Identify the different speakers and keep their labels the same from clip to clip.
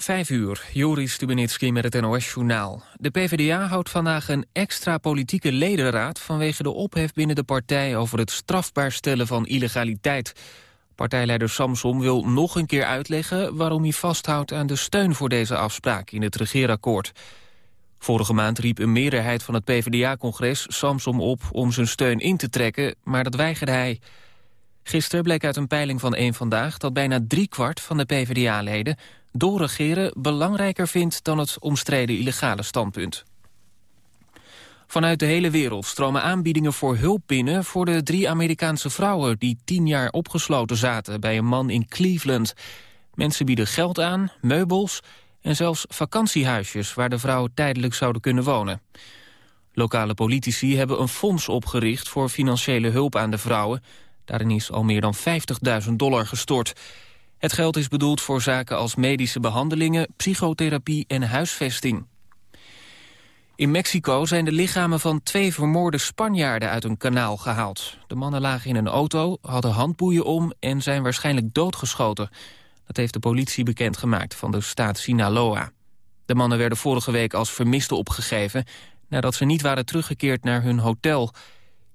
Speaker 1: Vijf uur, Joris Stubenitski met het NOS-journaal. De PvdA houdt vandaag een extra politieke ledenraad... vanwege de ophef binnen de partij over het strafbaar stellen van illegaliteit. Partijleider Samsom wil nog een keer uitleggen... waarom hij vasthoudt aan de steun voor deze afspraak in het regeerakkoord. Vorige maand riep een meerderheid van het PvdA-congres Samsom op... om zijn steun in te trekken, maar dat weigerde hij... Gisteren bleek uit een peiling van één Vandaag dat bijna driekwart van de PvdA-leden doorregeren belangrijker vindt dan het omstreden illegale standpunt. Vanuit de hele wereld stromen aanbiedingen voor hulp binnen... voor de drie Amerikaanse vrouwen die tien jaar opgesloten zaten... bij een man in Cleveland. Mensen bieden geld aan, meubels en zelfs vakantiehuisjes... waar de vrouwen tijdelijk zouden kunnen wonen. Lokale politici hebben een fonds opgericht voor financiële hulp aan de vrouwen. Daarin is al meer dan 50.000 dollar gestort. Het geld is bedoeld voor zaken als medische behandelingen, psychotherapie en huisvesting. In Mexico zijn de lichamen van twee vermoorde Spanjaarden uit een kanaal gehaald. De mannen lagen in een auto, hadden handboeien om en zijn waarschijnlijk doodgeschoten. Dat heeft de politie bekendgemaakt van de staat Sinaloa. De mannen werden vorige week als vermisten opgegeven... nadat ze niet waren teruggekeerd naar hun hotel.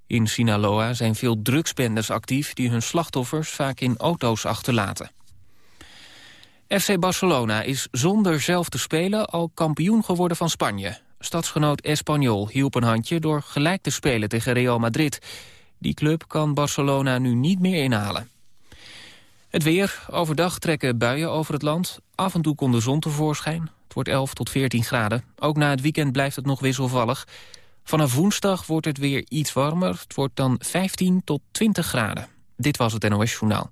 Speaker 1: In Sinaloa zijn veel drugsbendes actief... die hun slachtoffers vaak in auto's achterlaten. FC Barcelona is zonder zelf te spelen al kampioen geworden van Spanje. Stadsgenoot Espanyol hielp een handje door gelijk te spelen tegen Real Madrid. Die club kan Barcelona nu niet meer inhalen. Het weer. Overdag trekken buien over het land. Af en toe komt de zon tevoorschijn. Het wordt 11 tot 14 graden. Ook na het weekend blijft het nog wisselvallig. Vanaf woensdag wordt het weer iets warmer. Het wordt dan 15 tot 20 graden. Dit was het NOS Journaal.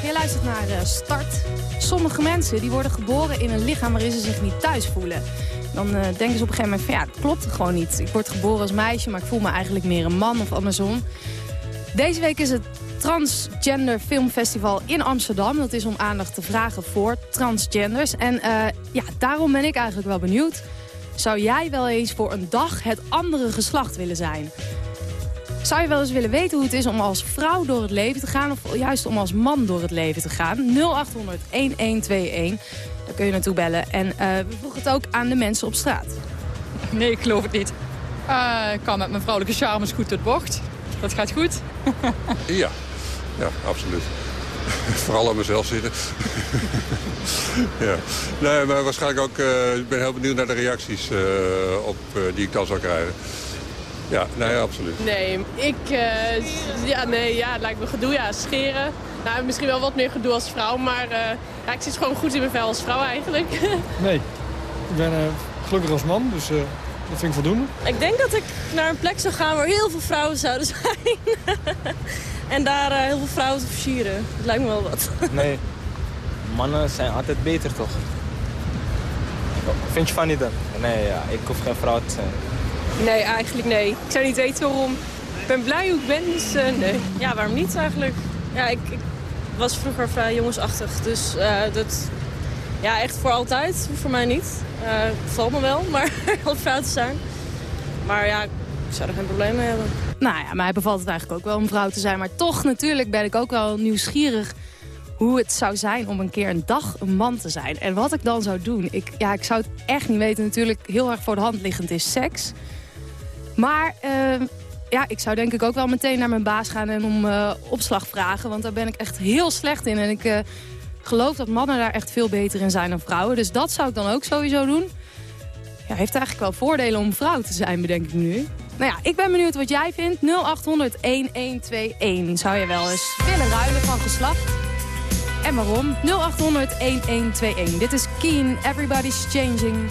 Speaker 2: Hele goede morgen. Je luistert naar uh, Start. Sommige mensen die worden geboren in een lichaam waarin ze zich niet thuis voelen. Dan uh, denken ze op een gegeven moment van ja, het klopt gewoon niet. Ik word geboren als meisje, maar ik voel me eigenlijk meer een man of andersom. Deze week is het Transgender Filmfestival in Amsterdam. Dat is om aandacht te vragen voor transgenders. En uh, ja, daarom ben ik eigenlijk wel benieuwd. Zou jij wel eens voor een dag het andere geslacht willen zijn? Zou je wel eens willen weten hoe het is om als vrouw door het leven te gaan... of juist om als man door het leven te gaan? 0800-1121. Daar kun je naartoe bellen. En uh, we vroegen het ook aan de mensen op straat.
Speaker 3: Nee, ik geloof het niet. Uh, ik kan met mijn vrouwelijke charmes goed tot bocht. Dat gaat goed.
Speaker 4: ja, ja, absoluut. Vooral aan mezelf zitten. ja. Nee, maar waarschijnlijk ook... Uh, ik ben heel benieuwd naar de reacties uh, op, uh, die ik dan zou krijgen. Ja, nee, absoluut.
Speaker 5: Nee, ik, uh, ja, nee, ja, het lijkt me gedoe, ja, scheren. Nou, misschien wel wat meer gedoe als vrouw, maar uh, ja, ik zit gewoon goed in mijn vel als vrouw eigenlijk.
Speaker 6: nee, ik ben uh, gelukkig als man, dus dat vind ik voldoende.
Speaker 7: Ik denk dat ik naar een plek zou gaan waar heel veel vrouwen zouden zijn. en daar heel veel vrouwen te versieren. Dat lijkt me wel wat.
Speaker 8: nee, mannen zijn altijd beter toch? Vind je van niet dan? Nee, ja, ik hoef geen vrouw te zijn.
Speaker 5: Nee, eigenlijk nee. Ik zou niet weten waarom. Ik ben blij hoe ik ben, dus uh, nee.
Speaker 7: Ja, waarom niet eigenlijk? Ja, ik, ik was vroeger vrij jongensachtig, dus uh, dat... Ja, echt voor altijd, voor mij niet. Uh, valt me wel, maar om vrouw te zijn. Maar ja, ik zou er geen probleem mee hebben.
Speaker 2: Nou ja, mij bevalt het eigenlijk ook wel om vrouw te zijn. Maar toch natuurlijk ben ik ook wel nieuwsgierig hoe het zou zijn om een keer een dag een man te zijn. En wat ik dan zou doen, ik, ja, ik zou het echt niet weten. Natuurlijk heel erg voor de hand liggend is seks. Maar uh, ja, ik zou denk ik ook wel meteen naar mijn baas gaan en om uh, opslag vragen. Want daar ben ik echt heel slecht in. En ik uh, geloof dat mannen daar echt veel beter in zijn dan vrouwen. Dus dat zou ik dan ook sowieso doen. Ja, heeft eigenlijk wel voordelen om vrouw te zijn, bedenk ik nu. Nou ja, ik ben benieuwd wat jij vindt. 0800 1121. Zou je wel eens willen ruilen van geslacht?
Speaker 9: en waarom? 0800 1121. Dit is Keen, Everybody's Changing.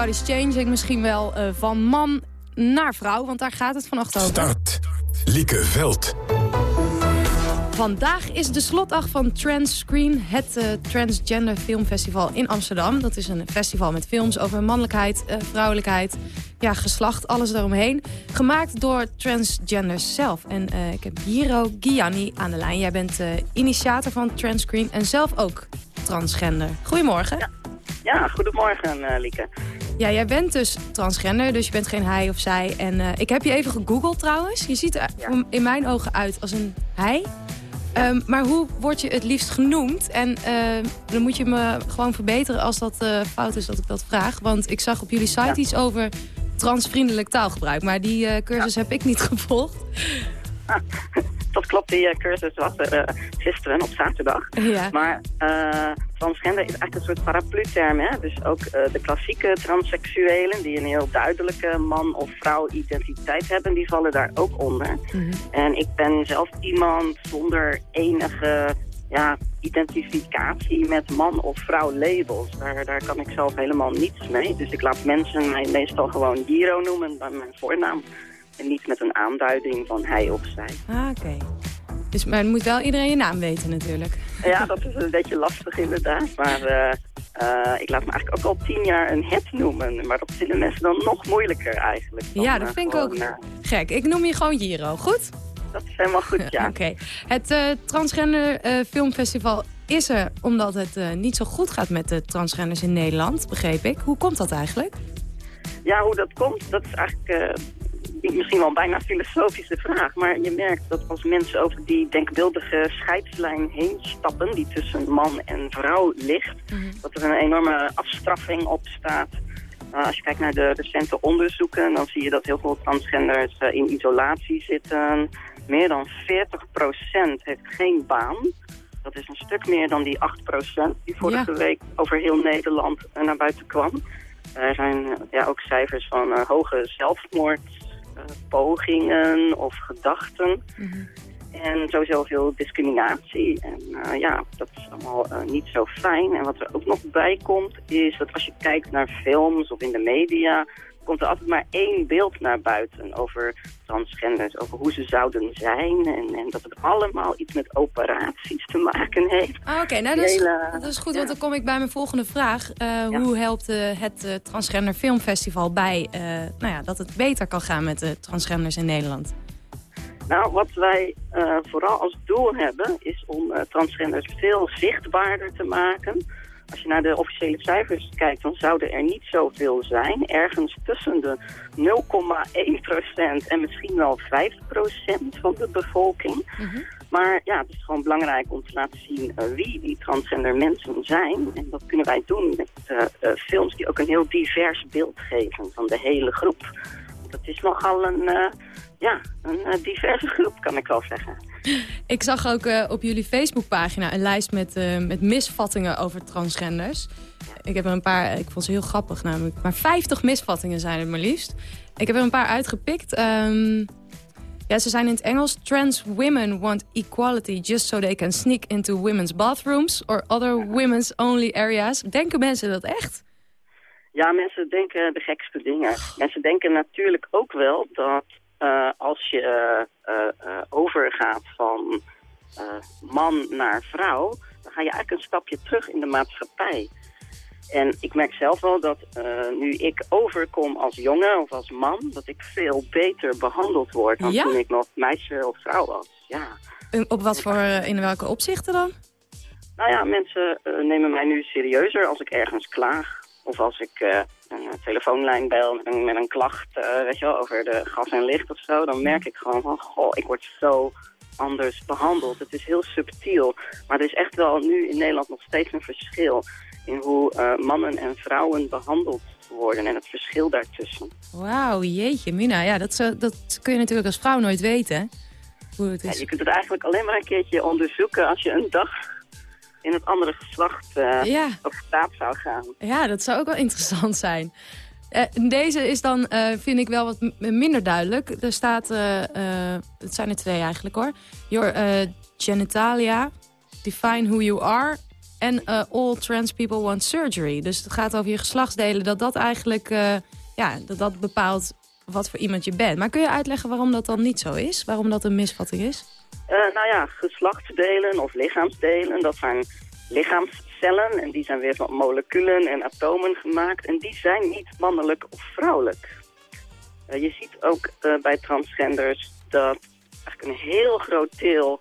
Speaker 9: Everybody's Changing misschien wel uh, van man naar vrouw, want daar gaat het vannacht over.
Speaker 10: Start. Lieke Veld.
Speaker 9: Vandaag is de slotdag van Transscreen, het uh, Transgender Filmfestival in Amsterdam. Dat is een festival met films over mannelijkheid, uh, vrouwelijkheid, ja, geslacht, alles daaromheen. Gemaakt door transgenders zelf. En uh, ik heb Hiro Gianni aan de lijn. Jij bent initiator van Transscreen en zelf ook transgender. Goedemorgen.
Speaker 11: Ja. Ja, goedemorgen uh, Lieke.
Speaker 9: Ja, jij bent dus transgender, dus je bent geen hij of zij. En uh, ik heb je even gegoogeld trouwens. Je ziet er ja. in mijn ogen uit als een hij. Um, maar hoe word je het liefst genoemd? En uh, dan moet je me gewoon verbeteren als dat fout is dat ik dat vraag. Want ik zag op jullie site ja. iets over transvriendelijk taalgebruik. Maar die cursus heb ik niet gevolgd.
Speaker 11: dat klopt, die cursus was er gisteren op zaterdag.
Speaker 9: Ja.
Speaker 11: Maar transgender is echt een soort paraplu-term. Dus ook de klassieke transseksuelen die een heel duidelijke man- of vrouw-identiteit hebben, die vallen daar ook onder. Mm -hmm. En ik ben zelf iemand zonder enige ja, identificatie met man of vrouw labels. Daar, daar kan ik zelf helemaal niets mee. Dus ik laat mensen mij meestal gewoon Giro noemen bij mijn voornaam. En niet met een aanduiding van hij of zij.
Speaker 9: Ah, oké. Dus, maar moet wel iedereen je naam weten natuurlijk.
Speaker 11: Ja, dat is een beetje lastig inderdaad. Maar uh, Eh, ik laat me eigenlijk ook al tien jaar een het noemen. Maar dat vinden mensen dan nog moeilijker eigenlijk.
Speaker 2: ja, dat vind ik ook gek. Ik noem je gewoon Jiro, goed?
Speaker 11: Dat is helemaal goed, ja.
Speaker 2: Oké. Het Transgender Filmfestival is er omdat het niet zo goed gaat met de transgenders in Nederland, begreep ik. Hoe komt dat eigenlijk?
Speaker 11: Ja, hoe dat komt, dat is eigenlijk misschien wel bijna filosofische vraag. Maar je merkt dat als mensen over die denkbeeldige scheidslijn heen stappen... die tussen man en vrouw ligt, mhm. dat er een enorme afstraffing op staat... Uh, als je kijkt naar de recente onderzoeken, dan zie je dat heel veel transgenders uh, in isolatie zitten. Meer dan 40% heeft geen baan. Dat is een stuk meer dan die 8% die vorige week over heel Nederland uh, naar buiten kwam. Er zijn ja, ook cijfers van hoge zelfmoord pogingen of gedachten. Mhm. En sowieso veel discriminatie. En uh, ja, dat is allemaal uh, niet zo fijn. En wat er ook nog bij komt, is dat als je kijkt naar films of in de media komt er altijd maar één beeld naar buiten over transgenders, over hoe ze zouden zijn. En, en dat het allemaal iets met operaties te maken heeft.
Speaker 2: Ah, Oké, nou, dat, is, dat is goed, want dan kom ik bij mijn volgende vraag. Uh, Hoe helpt uh, het uh, Transgender Filmfestival bij nou ja, dat het beter kan gaan met de transgenders in Nederland?
Speaker 11: Nou, wat wij vooral als doel hebben, is om transgenders veel zichtbaarder te maken als je naar de officiële cijfers kijkt, dan zouden er niet zoveel zijn. Ergens tussen de 0,1% en misschien wel 5% van de bevolking. Mhm. Maar ja, het is gewoon belangrijk om te laten zien uh, wie die transgender mensen zijn. En dat kunnen wij doen met uh, uh, films die ook een heel divers beeld geven van de hele groep. Dat is nogal een, ja, een diverse groep, kan ik wel zeggen.
Speaker 2: Ik zag ook uh, op jullie Facebookpagina een lijst met, uh, met misvattingen over transgenders. Ik heb er een paar, ik vond ze heel grappig namelijk. Maar 50 misvattingen zijn het maar liefst. Ik heb er een paar uitgepikt. Um, ja, ze zijn in het Engels. Trans women want equality just so they can sneak into women's bathrooms or other women's only areas. Denken mensen dat echt?
Speaker 11: Ja, mensen denken de gekste dingen. Mensen denken natuurlijk ook wel dat uh, als je uh, overgaat van man naar vrouw, dan ga je eigenlijk een stapje terug in de maatschappij. En ik merk zelf wel dat nu ik overkom als jongen of als man, dat ik veel beter behandeld word dan toen ik nog meisje of vrouw was. Ja.
Speaker 2: Op wat voor, in welke opzichten dan?
Speaker 11: Nou ja, mensen nemen mij nu serieuzer als ik ergens klaag. Of als ik een eh, telefoonlijn bel met een, met een klacht uh, weet je wel, over de gas en licht of zo, dan merk ik gewoon van, goh, ik word zo anders behandeld. Het is heel subtiel, maar er is echt wel nu in Nederland nog steeds een verschil in hoe uh, mannen en vrouwen behandeld worden en het verschil daartussen.
Speaker 2: Wauw, jeetje, Mina. Ja, dat, dat kun je natuurlijk als vrouw nooit weten. Hoe het is.
Speaker 11: Ja, je kunt het eigenlijk alleen maar een keertje onderzoeken als je een dag in het andere geslacht uh, ja. op straat zou gaan.
Speaker 2: Ja, dat zou ook wel interessant zijn. Uh, deze is dan, uh, vind ik wel wat minder duidelijk. Er staat, het zijn er twee eigenlijk hoor. Your genitalia, define who you are... en all trans people want surgery. Dus het gaat over je geslachtsdelen, dat dat eigenlijk ja, dat dat bepaalt wat voor iemand je bent. Maar kun je uitleggen waarom dat dan niet zo is? Waarom dat een misvatting is?
Speaker 11: Uh, nou ja, geslachtsdelen of lichaamsdelen, dat zijn lichaamscellen. En die zijn weer van moleculen en atomen gemaakt. En die zijn niet mannelijk of vrouwelijk. Uh, je ziet ook uh, bij transgenders dat eigenlijk een heel groot deel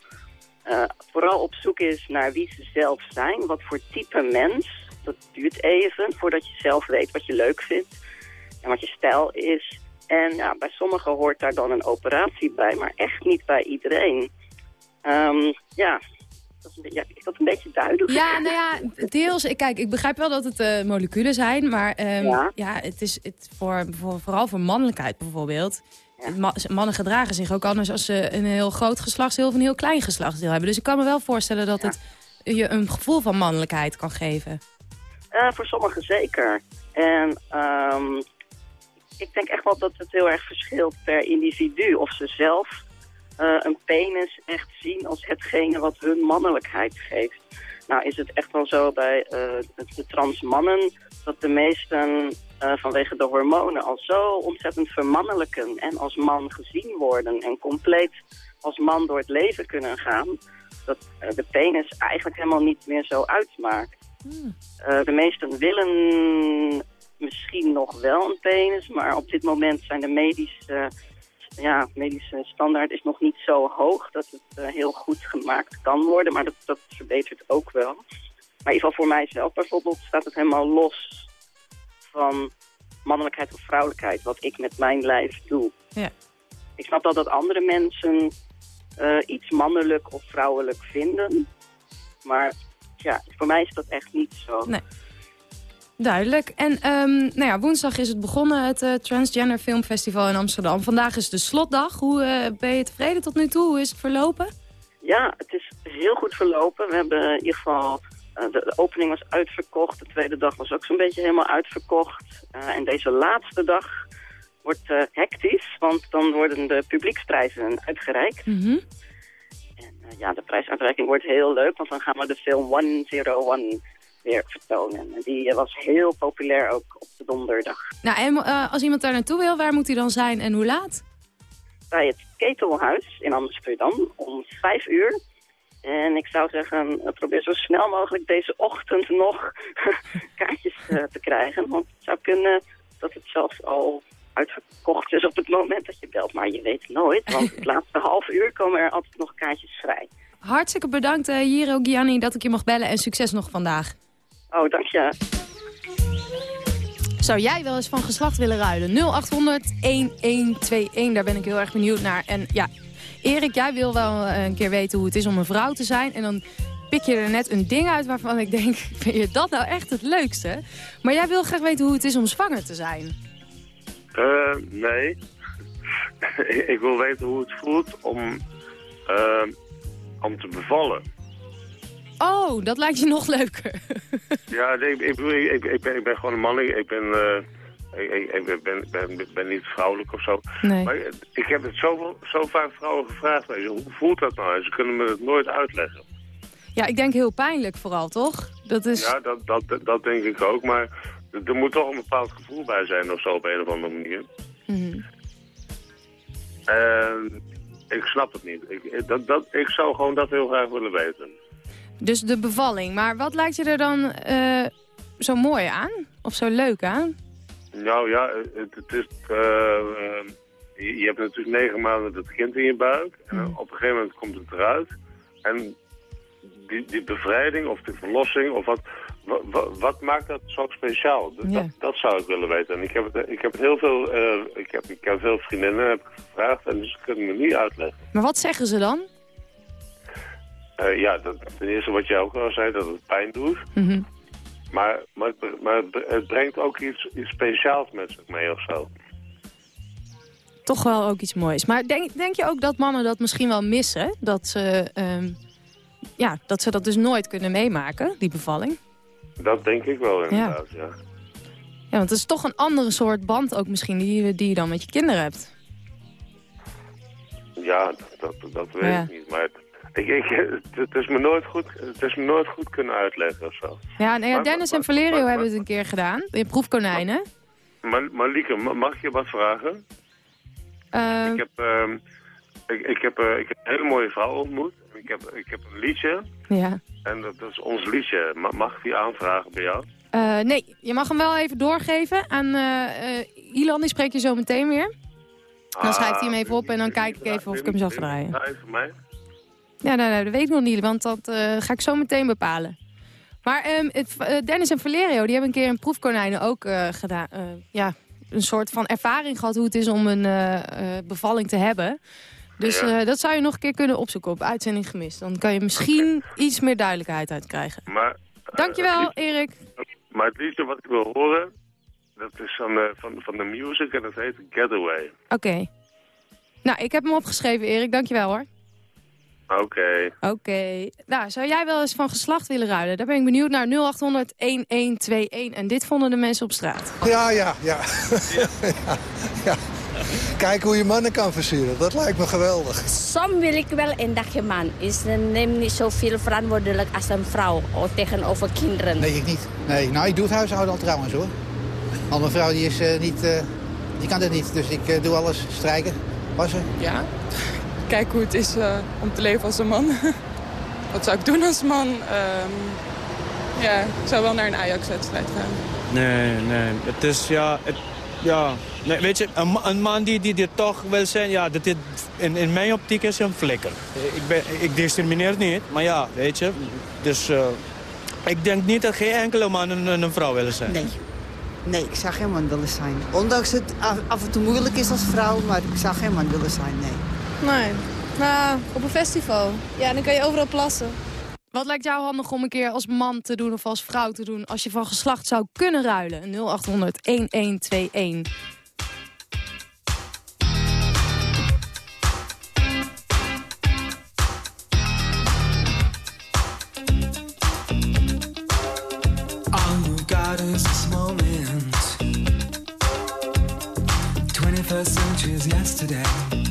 Speaker 11: vooral op zoek is naar wie ze zelf zijn. Wat voor type mens. Dat duurt even voordat je zelf weet wat je leuk vindt. En wat je stijl is. En ja, bij sommigen hoort daar dan een operatie bij, maar echt niet bij iedereen. Um, ja, dat is, ja, is dat een beetje duidelijk?
Speaker 2: Ja, nou ja, deels. Kijk, ik begrijp wel dat het uh, moleculen zijn, maar um, ja. ja. het is het voor, voor, vooral voor mannelijkheid bijvoorbeeld. Ja. Mannen gedragen zich ook anders als ze een heel groot geslachtsdeel of een heel klein geslachtsdeel hebben. Dus ik kan me wel voorstellen dat het je een gevoel van mannelijkheid kan geven.
Speaker 11: Uh, voor sommigen zeker. En um, ik denk echt wel dat het heel erg verschilt per individu. Of ze zelf een penis echt zien als hetgene wat hun mannelijkheid geeft. Nou is het echt wel zo bij uh, de trans mannen dat de meesten uh, vanwege de hormonen al zo ontzettend vermannelijken en als man gezien worden en compleet als man door het leven kunnen gaan, dat de penis eigenlijk helemaal niet meer zo uitmaakt. Eh, de meesten willen misschien nog wel een penis, maar op dit moment zijn de medische, ja, medische standaard is nog niet zo hoog dat het eh, heel goed gemaakt kan worden, maar dat, dat verbetert ook wel. Maar in ieder geval voor mijzelf bijvoorbeeld staat het helemaal los van mannelijkheid of vrouwelijkheid, wat ik met mijn lijf doe.
Speaker 2: Ja.
Speaker 11: Ik snap wel dat andere mensen eh, iets mannelijk of vrouwelijk vinden, maar ja, voor mij is dat echt niet zo.
Speaker 2: Nee. Duidelijk. En ehm, nou ja, woensdag is het begonnen, het eh, Transgender Filmfestival in Amsterdam. Vandaag is de slotdag. Hoe eh, ben je tevreden tot nu toe? Hoe is het verlopen?
Speaker 11: Ja, het is heel goed verlopen. We hebben in ieder geval... eh, de, de opening was uitverkocht. De tweede dag was ook zo'n beetje helemaal uitverkocht. En deze laatste dag wordt hectisch. Want dan worden de publieksprijzen uitgereikt.
Speaker 2: Mhm.
Speaker 11: En ja, de prijsuitreiking wordt heel leuk. Want dan gaan we de film 101 weer vertonen. En die eh, was heel populair ook op de donderdag.
Speaker 2: Nou, en eh, als iemand daar naartoe wil, waar moet hij dan zijn en hoe laat?
Speaker 11: bij het Ketelhuis in Amsterdam om vijf uur. En ik zou zeggen, eh, probeer zo snel mogelijk deze ochtend nog kaartjes te krijgen. Want het zou kunnen dat het zelfs al uitverkocht is op het moment dat je belt. Maar je weet nooit, want het laatste half uur komen er altijd nog kaartjes vrij.
Speaker 2: Hartstikke bedankt, Jiro Gianni, dat ik je mag bellen. En succes nog vandaag.
Speaker 11: Oh, dank je.
Speaker 2: Zou jij wel eens van geslacht willen ruilen? 0800 1121, daar ben ik heel erg benieuwd naar. En ja, Erik, jij wil wel eh, een keer weten hoe het is om een vrouw te zijn. En dan pik je er net een ding uit waarvan ik denk, vind je dat nou echt het leukste? Maar jij wil graag weten hoe het is om zwanger te zijn.
Speaker 12: Eh, nee. ik wil weten hoe het voelt om, eh, om te bevallen.
Speaker 2: Oh, dat lijkt je nog leuker.
Speaker 12: Ja, nee, ik, ik, ik, ben, ik ben gewoon een man. Ik, ben, eh, ik, ben, ben, ben, niet vrouwelijk of zo.
Speaker 2: Nee.
Speaker 12: Maar ik heb het zo, zo vaak vrouwen gevraagd. weet je, Hoe voelt dat nou? En ze kunnen me het nooit uitleggen.
Speaker 2: Ja, ik denk heel pijnlijk vooral, toch? Dat is...
Speaker 12: Ja, dat, dat, dat denk ik ook. Maar er moet toch een bepaald gevoel bij zijn of zo op een of andere manier. En ik snap het niet. Ik, dat, dat, ik zou gewoon dat heel graag willen weten.
Speaker 2: Dus de bevalling. Maar wat lijkt je er dan eh, zo mooi aan? Of zo leuk aan?
Speaker 12: Nou ja, het, het is... eh, eh, je, hebt natuurlijk negen maanden het kind in je buik. En
Speaker 2: Hmm.
Speaker 12: op een gegeven moment komt het eruit. En die, die bevrijding of die verlossing of wat... Wat, maakt dat zo speciaal? Dat,
Speaker 2: Ja.
Speaker 12: dat, zou ik willen weten. En ik heb, het, ik heb heel veel... ik, heb, ik heb veel vriendinnen heb gevraagd en ze kunnen me niet uitleggen.
Speaker 2: Maar wat zeggen ze dan?
Speaker 12: Eh, ja, dat, ten eerste wat jij ook al zei, dat het pijn doet.
Speaker 2: Mhm.
Speaker 12: Maar, maar, het, maar het- brengt ook iets, iets speciaals met zich mee of zo.
Speaker 2: Toch wel ook iets moois. Maar denk, denk je ook dat mannen dat misschien wel missen? Dat ze, ehm, ja, dat ze dat dus nooit kunnen meemaken, die bevalling?
Speaker 12: Dat denk ik wel inderdaad, ja.
Speaker 2: Ja, want het is toch een andere soort band ook misschien die, je- die je dan met je kinderen hebt.
Speaker 12: Ja, dat, dat, dat weet
Speaker 2: Ja.
Speaker 12: ik niet. Maar het, ik, ik, het, is me nooit goed, het is me nooit goed kunnen uitleggen of zo.
Speaker 2: Ja, nou ja
Speaker 12: Maar-
Speaker 2: Dennis en Valerio
Speaker 12: maar-
Speaker 2: hebben het een keer gedaan. In proefkonijnen.
Speaker 12: Maar, maar Lieke, ma- mag je wat vragen?
Speaker 2: Eh,
Speaker 12: Ik heb, ehm, ik, ik, heb, eh, ik heb een hele mooie vrouw ontmoet. Ik heb, ik heb een liedje.
Speaker 2: ja.
Speaker 12: En dat, is ons liedje. Ma- mag ik die aanvragen bij jou?
Speaker 2: Eh, nee, je mag hem wel even doorgeven aan eh, eh, Ilan. Die spreek je zo meteen weer. Dan schrijft hij hem even op en dan kijk ik even of ik hem zal draaien.
Speaker 12: Voor mij.
Speaker 2: Ja, nou, nou, dat weet ik nog niet, want dat eh, ga ik zo meteen bepalen. Maar ehm, het, eh, Dennis en Valerio, die hebben een keer een proefkonijnen ook eh, gedaan. ja, een soort van ervaring gehad hoe het is om een bevalling te hebben. Dus
Speaker 12: Ja.
Speaker 2: dat zou je nog een keer kunnen opzoeken op Uitzending Gemist. Dan kan je misschien iets meer duidelijkheid uitkrijgen.
Speaker 12: Maar, eh,
Speaker 2: Dankjewel, Erik.
Speaker 12: Maar het liedje wat ik wil horen, dat is van, van, van de music en dat heet Getaway.
Speaker 2: Oké. Nou, ik heb hem opgeschreven, Erik. Dankjewel, hoor.
Speaker 12: Oké.
Speaker 2: Oké. Nou, zou jij wel eens van geslacht willen ruilen? Daar ben ik benieuwd naar 0800 1121. En dit vonden de mensen op straat.
Speaker 13: Ja, ja, ja. ja. ja. Kijk hoe je mannen kan versieren. Dat lijkt me geweldig.
Speaker 14: Soms wil ik wel een dagje man. Is, neem niet zoveel verantwoordelijk als een vrouw of tegenover kinderen.
Speaker 15: Nee, ik niet. Nee, nou, ik doe het huishouden al trouwens hoor. Want mijn vrouw die is eh, niet, eh, die kan het niet. Dus ik eh, doe alles. Strijken, wassen.
Speaker 16: Ja, kijk hoe het is eh, om te leven als een man. Wat zou ik doen als man? Ehm, Ja, ik zou wel naar een Ajax-wedstrijd gaan.
Speaker 17: Nee, nee. Het is, ja... Het, ja. Nee, weet je, een, een man die, die dit toch wil zijn, ja, dat dit, in, in mijn optiek is hij een flikker. Ik, ben, ik discrimineer niet, maar ja, weet je. Dus uh, ik denk niet dat geen enkele man een, een vrouw willen zijn.
Speaker 18: Nee. Nee, ik zou geen man willen zijn. Ondanks het af en toe moeilijk is als vrouw, maar ik zou geen man willen zijn, nee.
Speaker 2: Nee. Nou, op een festival. Ja, dan kan je overal plassen. Wat lijkt jou handig om een keer als man te doen of als vrouw te doen... als je van geslacht zou kunnen ruilen? 0800 1121.
Speaker 19: All you got is this moment 21st century is yesterday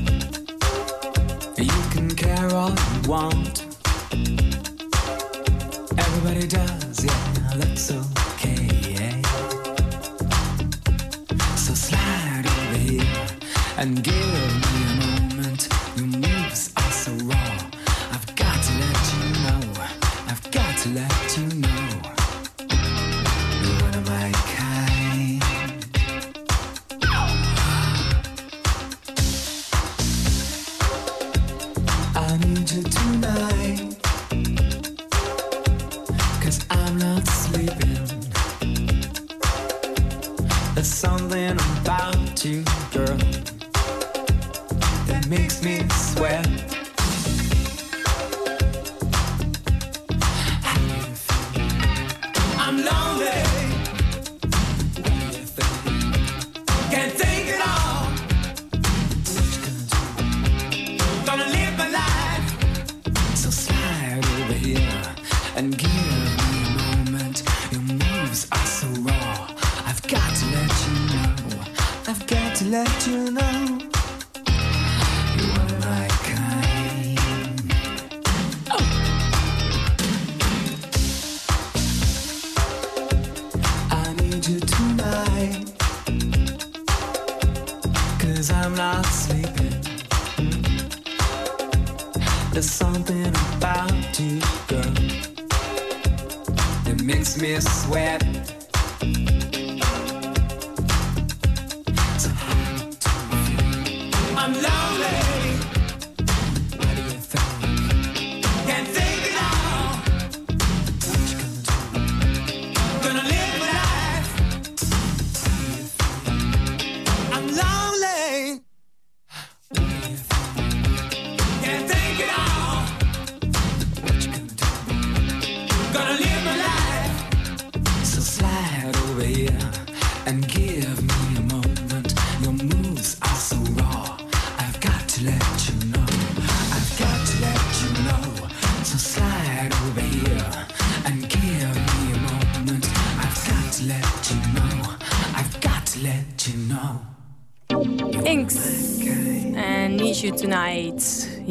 Speaker 19: all you want Everybody does, yeah, that's okay, yeah. So slide over here and give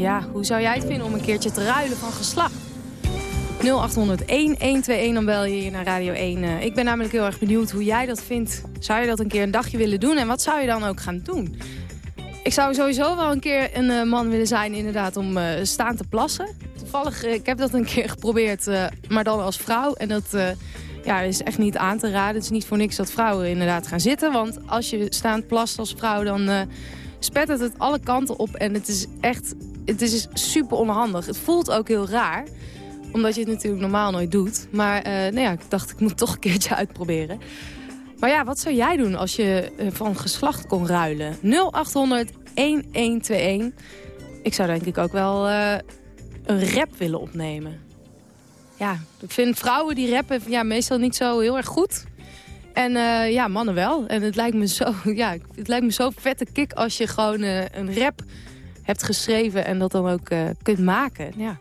Speaker 2: Ja, hoe zou jij het vinden om een keertje te ruilen van geslacht? 0800-1121, dan bel je hier naar Radio 1. Eh, ik ben namelijk heel erg benieuwd hoe jij dat vindt. Zou je dat een keer een dagje willen doen? En wat zou je dan ook gaan doen? Ik zou sowieso wel een keer een eh, man willen zijn inderdaad om eh, staan te plassen. Toevallig, ik heb dat een keer geprobeerd, maar dan als vrouw. En dat ja, is echt niet aan te raden. Het is niet voor niks dat vrouwen inderdaad gaan zitten. Want als je staand plast als vrouw, dan spettert het alle kanten op. En het is echt, het is super onhandig. Het voelt ook heel raar omdat je het natuurlijk normaal nooit doet. Maar eh, nou ja, ik dacht, ik moet toch een keertje uitproberen. Maar ja, wat zou jij doen als je eh, van geslacht kon ruilen? 0800 1121. Ik zou denk ik ook wel eh, een rap willen opnemen. Ja, ik vind vrouwen die rappen ja, meestal niet zo heel erg goed. En ja, mannen wel. En het lijkt me zo, ja, het lijkt me zo vette kick als je gewoon een rap hebt geschreven en dat dan ook eh, kunt maken. Ja,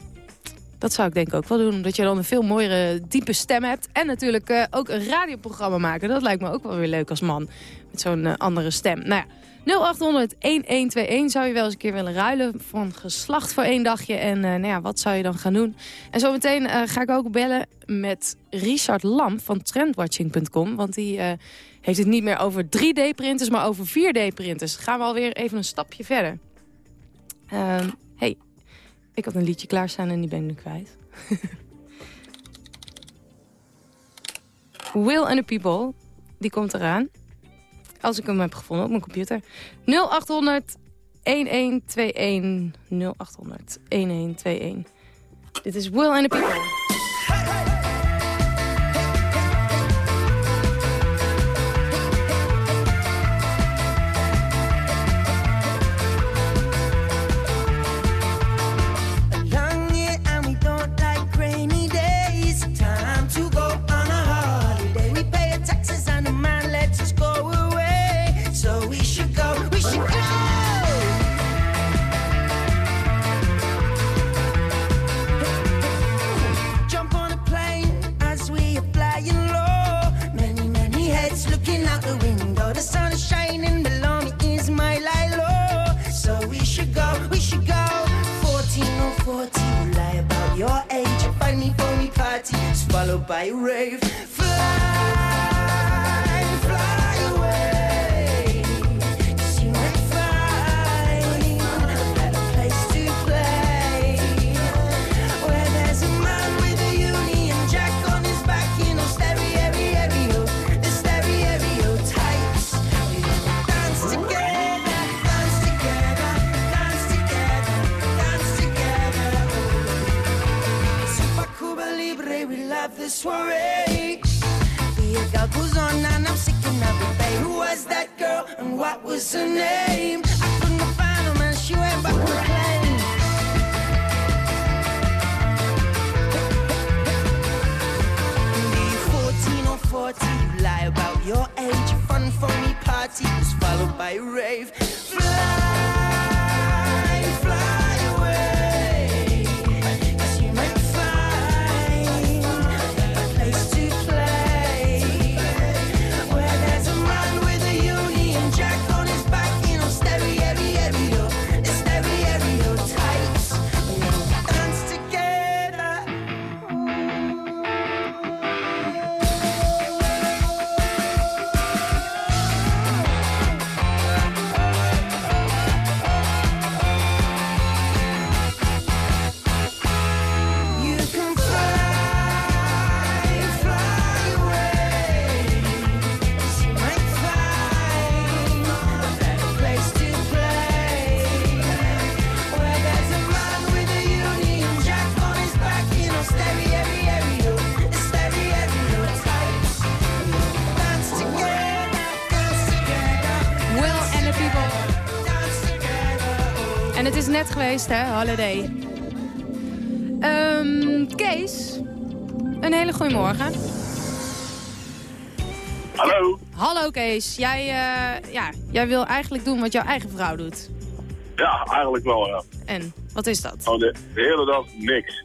Speaker 2: dat zou ik denk ik ook wel doen. Omdat je dan een veel mooiere, diepe stem hebt. En natuurlijk eh, ook een radioprogramma maken. Dat lijkt me ook wel weer leuk als man. Met zo'n eh, andere stem. Nou ja, 0800-1121 zou je wel eens een keer willen ruilen van geslacht voor één dagje. En nou ja, wat zou je dan gaan doen? En zometeen eh, ga ik ook bellen met Richard Lamp van trendwatching.com. Want die heeft het niet meer over 3D-printers, maar over 4D-printers. Gaan we alweer even een stapje verder. Ehm, hey, ik had een liedje klaarstaan en die ben ik nu kwijt. Will and the People, die komt eraan. Als ik hem heb gevonden op mijn computer. 0800 1121 0800 1121. Dit is Will and the People.
Speaker 20: By a rave. Fly, Libre, we love this soiree. The girl goes on and I'm sick and every day. Who was that girl and what was her name? I couldn't find her, man. She went back to plane. Be 14 or 40, you lie about your age. Fun for me party was followed by a rave. Fly, fly
Speaker 2: is net geweest, hè, Holiday. Ehm, Kees, een hele goede morgen.
Speaker 21: Hallo.
Speaker 2: Hallo Kees, jij, eh, ja, jij wil eigenlijk doen wat jouw eigen vrouw doet.
Speaker 21: Ja, eigenlijk wel, ja.
Speaker 2: En, wat is dat?
Speaker 21: Gewoon de, de hele dag niks.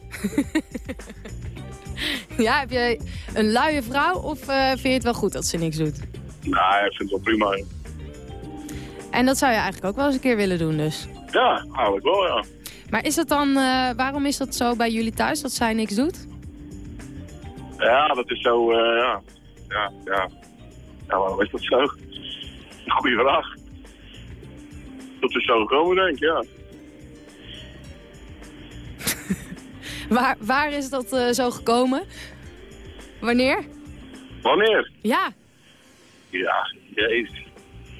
Speaker 2: Ja, heb je een luie vrouw of eh, vind je het wel goed dat ze niks doet?
Speaker 21: Nou, ik vind het wel prima.
Speaker 2: En dat zou je eigenlijk ook wel eens een keer willen doen dus.
Speaker 21: Ja, eigenlijk wel, ja.
Speaker 2: Maar is dat dan, eh, waarom is dat zo bij jullie thuis, dat zij niks doet?
Speaker 21: Ja, dat is zo, eh, ja. Ja, ja. Ja, waarom is dat zo? Goeie vraag. Dat is zo gekomen, denk ik, ja.
Speaker 2: Waar, waar is dat eh, zo gekomen? Wanneer?
Speaker 21: Wanneer?
Speaker 2: Ja.
Speaker 21: Ja, jezus.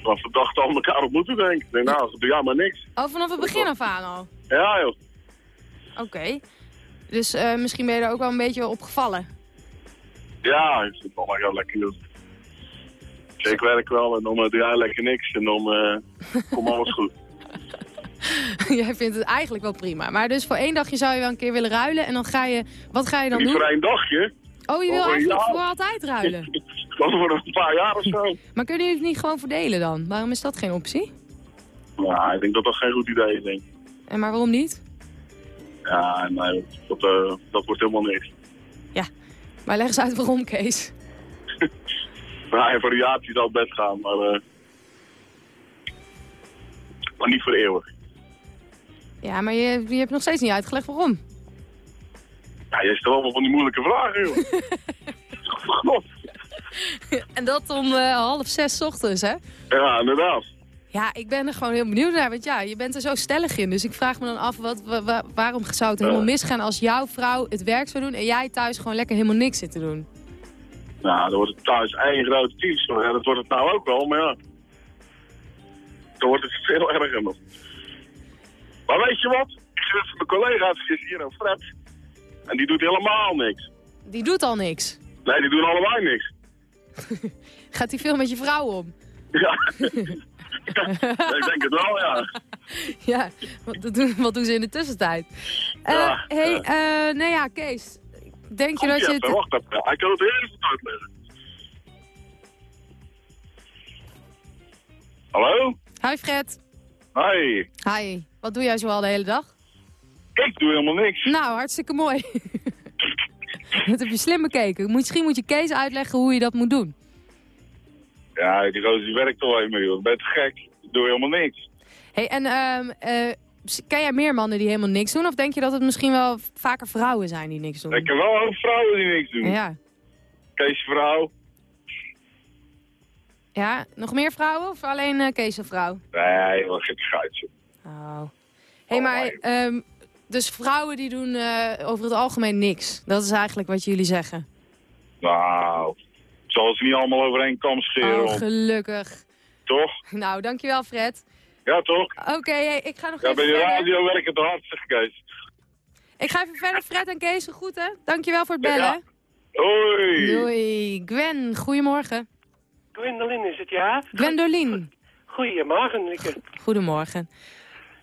Speaker 21: Wat verdacht al elkaar ontmoeten, denk ik. Ik denk, nou, doe jij maar niks.
Speaker 2: Oh, vanaf het begin af aan al?
Speaker 21: Ja, joh.
Speaker 2: Oké. Dus eh, misschien ben je er ook wel een beetje op gevallen.
Speaker 21: Ja, ik vind het wel heel lekker, joh. Ik werk wel en dan eh, doe jij lekker niks en dan eh komt alles goed.
Speaker 2: Jij vindt het eigenlijk wel prima. Maar dus voor één dagje zou je wel een keer willen ruilen. En dan ga je... Wat ga je dan
Speaker 21: Niet
Speaker 2: doen?
Speaker 21: voor één dagje.
Speaker 2: Oh, je wil eigenlijk voor altijd ruilen.
Speaker 21: Dat voor een paar jaar of zo.
Speaker 2: Maar kunnen jullie het niet gewoon verdelen dan? Waarom is dat geen optie?
Speaker 21: Nou, ik denk dat dat geen goed idee is, denk ik.
Speaker 2: En maar waarom niet?
Speaker 21: Ja, nee, dat, eh, dat wordt helemaal niks.
Speaker 2: Maar leg eens uit waarom, Kees.
Speaker 21: Nou, variatie zal best gaan, maar, eh, maar niet voor eeuwig.
Speaker 2: Ja, maar je, je hebt nog steeds niet uitgelegd waarom.
Speaker 21: Ja, je stelt allemaal van die moeilijke vragen, joh. God.
Speaker 2: En dat om eh, half zes 's ochtends, hè?
Speaker 21: Ja, inderdaad.
Speaker 2: Ja, ik ben er gewoon heel benieuwd naar. Want ja, je bent er zo stellig in. Dus ik vraag me dan af, wat, wa- wa- waarom zou het helemaal misgaan als jouw vrouw het werk zou doen... en jij thuis gewoon lekker helemaal niks zit te doen?
Speaker 21: Nou, dan wordt het thuis één grote tief. Ja, dat wordt het nou ook wel, maar ja. Dan wordt het veel erger nog. Maar weet je wat? Ik zit met mijn collega's zit hier een Fred. En die doet helemaal niks.
Speaker 2: Die doet al niks.
Speaker 21: Nee, die doen allebei niks.
Speaker 2: Gaat hij veel met je vrouw om?
Speaker 21: Ja. ik denk het wel, ja.
Speaker 2: Ja, wat doen, wat doen ze in de tussentijd?
Speaker 21: Ja,
Speaker 2: hey, eh nou ja, Kees. Denk je dat je...
Speaker 21: Ja,
Speaker 2: het-
Speaker 21: wacht even. Hij kan het heel goed uitleggen. Hallo?
Speaker 2: Hi Fred.
Speaker 21: Hi.
Speaker 2: Hi. Wat doe jij zo al de hele dag?
Speaker 21: Ik doe helemaal niks.
Speaker 2: Nou, hartstikke mooi. dat heb je slim bekeken. Misschien moet je Kees uitleggen hoe je dat moet doen.
Speaker 21: Ja, die gozer die werkt al even, joh. Ben je te gek? Ik doe helemaal niks.
Speaker 2: hey, en ehm eh, ken jij meer mannen die helemaal niks doen? Of denk je dat het misschien wel vaker vrouwen zijn die niks doen?
Speaker 21: Ik heb wel ook vrouwen die niks doen.
Speaker 2: Ja.
Speaker 21: Kees vrouw.
Speaker 2: Ja, nog meer vrouwen of alleen eh Kees vrouw?
Speaker 21: Nee, wat gekkigheid. joh.
Speaker 2: Oh. hey, maar ehm, dus vrouwen die doen eh, over het algemeen niks. Dat is eigenlijk wat jullie zeggen.
Speaker 21: Nou, zal ze niet allemaal over één kam scheren.
Speaker 2: Oh, gelukkig.
Speaker 21: Toch?
Speaker 2: Nou, dankjewel Fred.
Speaker 21: Ja, toch?
Speaker 2: Oké, hey, ik ga nog
Speaker 21: Ja,
Speaker 2: even
Speaker 21: bij de radio werkt het hard, zeg Kees.
Speaker 2: Ik ga even verder. Fred en Kees, groeten. Dankjewel voor het bellen.
Speaker 21: Ja. Hoi.
Speaker 2: Doei. Gwen, goedemorgen.
Speaker 22: Gwendolyn is het, ja?
Speaker 2: Gwendolyn,
Speaker 22: Goedemorgen, Lieke.
Speaker 2: goedemorgen.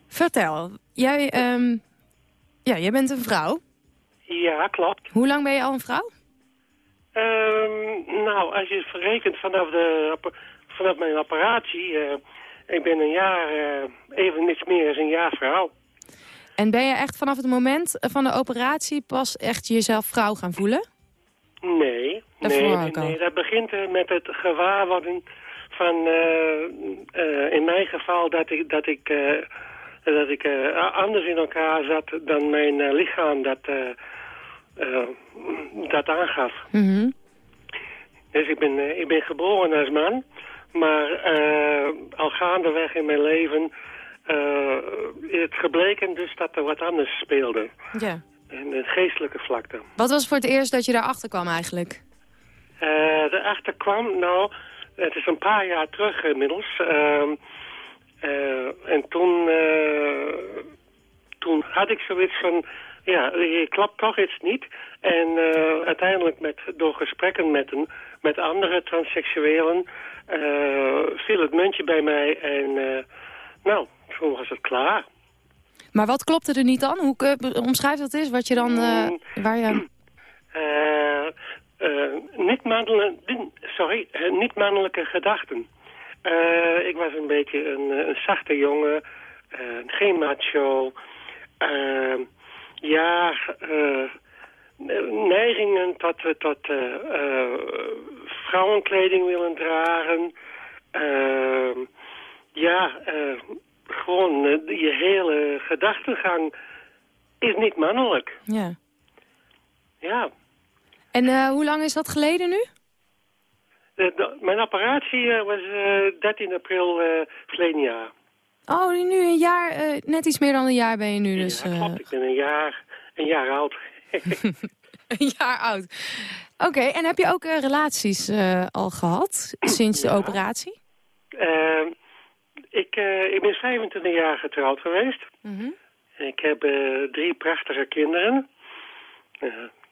Speaker 2: Vertel, jij, ehm, ja, jij bent een vrouw.
Speaker 22: Ja, klopt.
Speaker 2: Hoe lang ben je al een vrouw?
Speaker 22: Ehm, nou, als je het verrekent vanaf, de, vanaf mijn operatie... eh, ik ben een jaar, eh, even niks meer dan een jaar vrouw.
Speaker 2: En ben je echt vanaf het moment van de operatie pas echt jezelf vrouw gaan voelen?
Speaker 22: Nee,
Speaker 2: Daarvoor
Speaker 22: nee,
Speaker 2: al.
Speaker 22: nee, dat begint eh, met het gewaarworden van, in mijn geval, dat ik, dat ik, dat ik eh, anders in elkaar zat dan mijn eh, lichaam dat, eh, dat aangaf.
Speaker 2: Mhm.
Speaker 22: Dus ik ben, ik ben geboren als man, maar al gaandeweg in mijn leven is het gebleken dus dat er wat anders speelde.
Speaker 2: Ja.
Speaker 22: In het geestelijke vlakte.
Speaker 2: Wat was voor het eerst dat je daarachter kwam eigenlijk?
Speaker 22: Eh daarachter kwam, nou, het is een paar jaar terug inmiddels. eh, en toen, eh, toen had ik zoiets van, ja, je klopt toch iets niet. En eh, uiteindelijk met, door gesprekken met, een, met andere transseksuelen eh, viel het muntje bij mij. En eh, nou, toen was het klaar.
Speaker 2: Maar wat klopte er niet dan? Hoe eh, omschrijf dat eens? Wat je dan, eh, waar je...
Speaker 22: Eh, eh, niet, mannelijke, sorry, eh, niet mannelijke gedachten. Eh, ik was een beetje een, eh, een zachte jongen, eh, geen macho. Ja, neigingen tot, tot vrouwenkleding willen dragen. Ja, gewoon je hele gedachtengang is niet mannelijk.
Speaker 2: Ja.
Speaker 22: Ja.
Speaker 2: En hoe lang is dat geleden nu?
Speaker 22: De- de- mijn operatie eh, was eh, 13 april eh verleden jaar.
Speaker 2: Oh, nu een jaar, eh, net iets meer dan een jaar ben je nu dus. eh,
Speaker 22: Ik ben een jaar, een jaar oud.
Speaker 2: een jaar oud. Oké, en heb je ook eh, relaties eh, al gehad sinds de operatie?
Speaker 22: Eh, ik, eh, ik ben 25 jaar getrouwd geweest.
Speaker 2: Mhm.
Speaker 22: Ik heb eh, drie prachtige kinderen. Eh,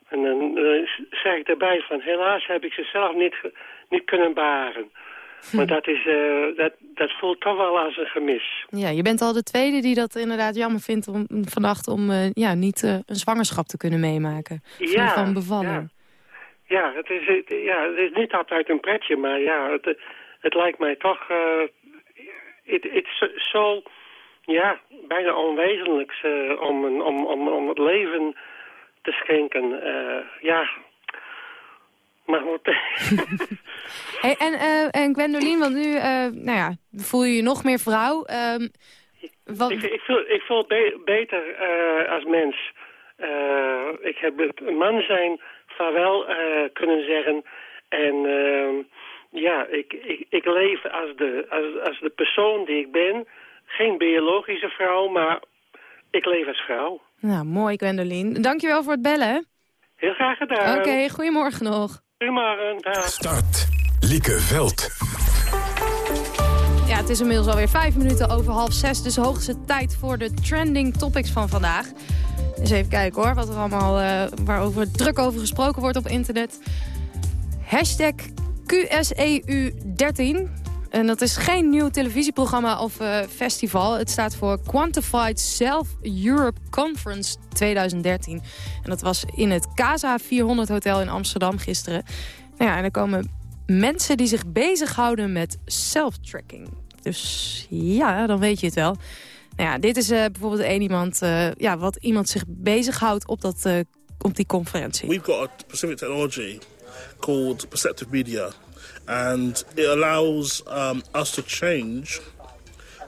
Speaker 22: en dan eh, zeg ik erbij van helaas heb ik ze zelf niet, niet kunnen baren. Maar dat, is, eh, dat, dat voelt toch wel als een gemis.
Speaker 2: Ja, je bent al de tweede die dat inderdaad jammer vindt om, vannacht om eh, ja, niet een zwangerschap te kunnen meemaken.
Speaker 22: Ja,
Speaker 2: van bevalling.
Speaker 22: Ja, het is, ja, het is niet altijd een pretje, maar ja, het, het lijkt mij toch... Het is zo- ja, bijna onwezenlijks om, een- om, om, om het leven te schenken. Eh, ja, maar goed.
Speaker 2: Hey, en, eh en Gwendoline, want nu eh, nou ja, voel je je nog meer vrouw. Ehm, wat,
Speaker 22: ik, ik, voel, ik voel be- beter als mens. Ik heb het man zijn vaarwel kunnen zeggen. En ehm, ja, ik, ik, ik leef als de, als, als de persoon die ik ben. Geen biologische vrouw, maar ik leef als vrouw.
Speaker 2: nou, mooi Gwendoline. Dankjewel voor het bellen.
Speaker 22: Heel graag gedaan.
Speaker 2: Oké, goedemorgen nog.
Speaker 22: maar. Uh,
Speaker 10: Start. Lieke Veld.
Speaker 2: Ja, het is inmiddels alweer vijf minuten over half zes. Dus hoogste tijd voor de trending topics van vandaag. Eens even kijken hoor, wat er allemaal, uh, waarover druk over gesproken wordt op internet. Hashtag QSEU13. En dat is geen nieuw televisieprogramma of uh, festival. Het staat voor Quantified Self Europe Conference 2013. En dat was in het Casa 400 Hotel in Amsterdam gisteren. Nou ja, en er komen mensen die zich bezighouden met self-tracking. Dus ja, dan weet je het wel. Nou ja, dit is uh, bijvoorbeeld één iemand, uh, ja, wat iemand zich bezighoudt op, dat, op die conferentie.
Speaker 23: We've got a specific technology called perceptive media. And it allows um, us to change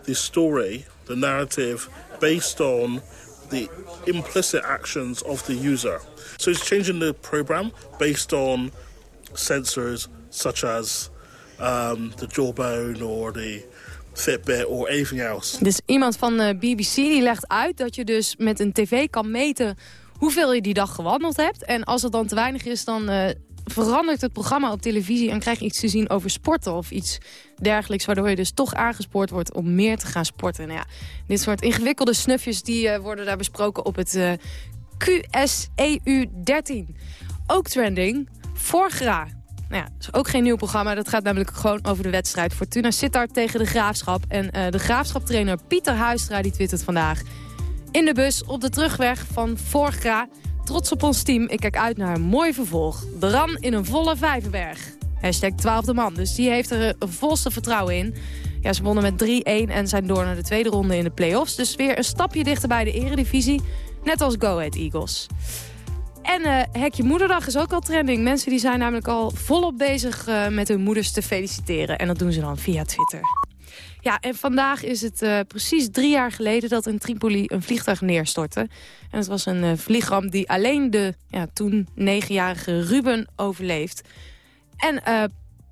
Speaker 23: the story, the narrative, based on the implicit actions of the user. So it's changing the program based on sensors such as um, the jawbone or the Fitbit or anything else.
Speaker 2: Dus iemand van de BBC die legt uit dat je dus met een tv kan meten hoeveel je die dag gewandeld hebt. En als het dan te weinig is, dan uh, verandert het programma op televisie... en krijg je iets te zien over sporten of iets dergelijks... waardoor je dus toch aangespoord wordt om meer te gaan sporten. Nou ja, dit soort ingewikkelde snufjes die, uh, worden daar besproken op het uh, QSEU 13. Ook trending, Forgra. Nou ja, dat is ook geen nieuw programma. Dat gaat namelijk gewoon over de wedstrijd. Fortuna Sittard tegen de Graafschap. En uh, de Graafschaptrainer Pieter Huistra die twittert vandaag... In de bus op de terugweg van Forgra trots op ons team. Ik kijk uit naar een mooi vervolg. De ran in een volle Vijverberg. Hashtag 12e man. Dus die heeft er volste vertrouwen in. Ja, ze wonnen met 3-1 en zijn door naar de tweede ronde in de play-offs. Dus weer een stapje dichter bij de eredivisie. Net als Go Ahead Eagles. En uh, Hekje Moederdag is ook al trending. Mensen die zijn namelijk al volop bezig uh, met hun moeders te feliciteren. En dat doen ze dan via Twitter. Ja, en vandaag is het uh, precies drie jaar geleden dat in Tripoli een vliegtuig neerstortte. En het was een uh, vliegramp die alleen de ja, toen negenjarige Ruben overleeft. En uh,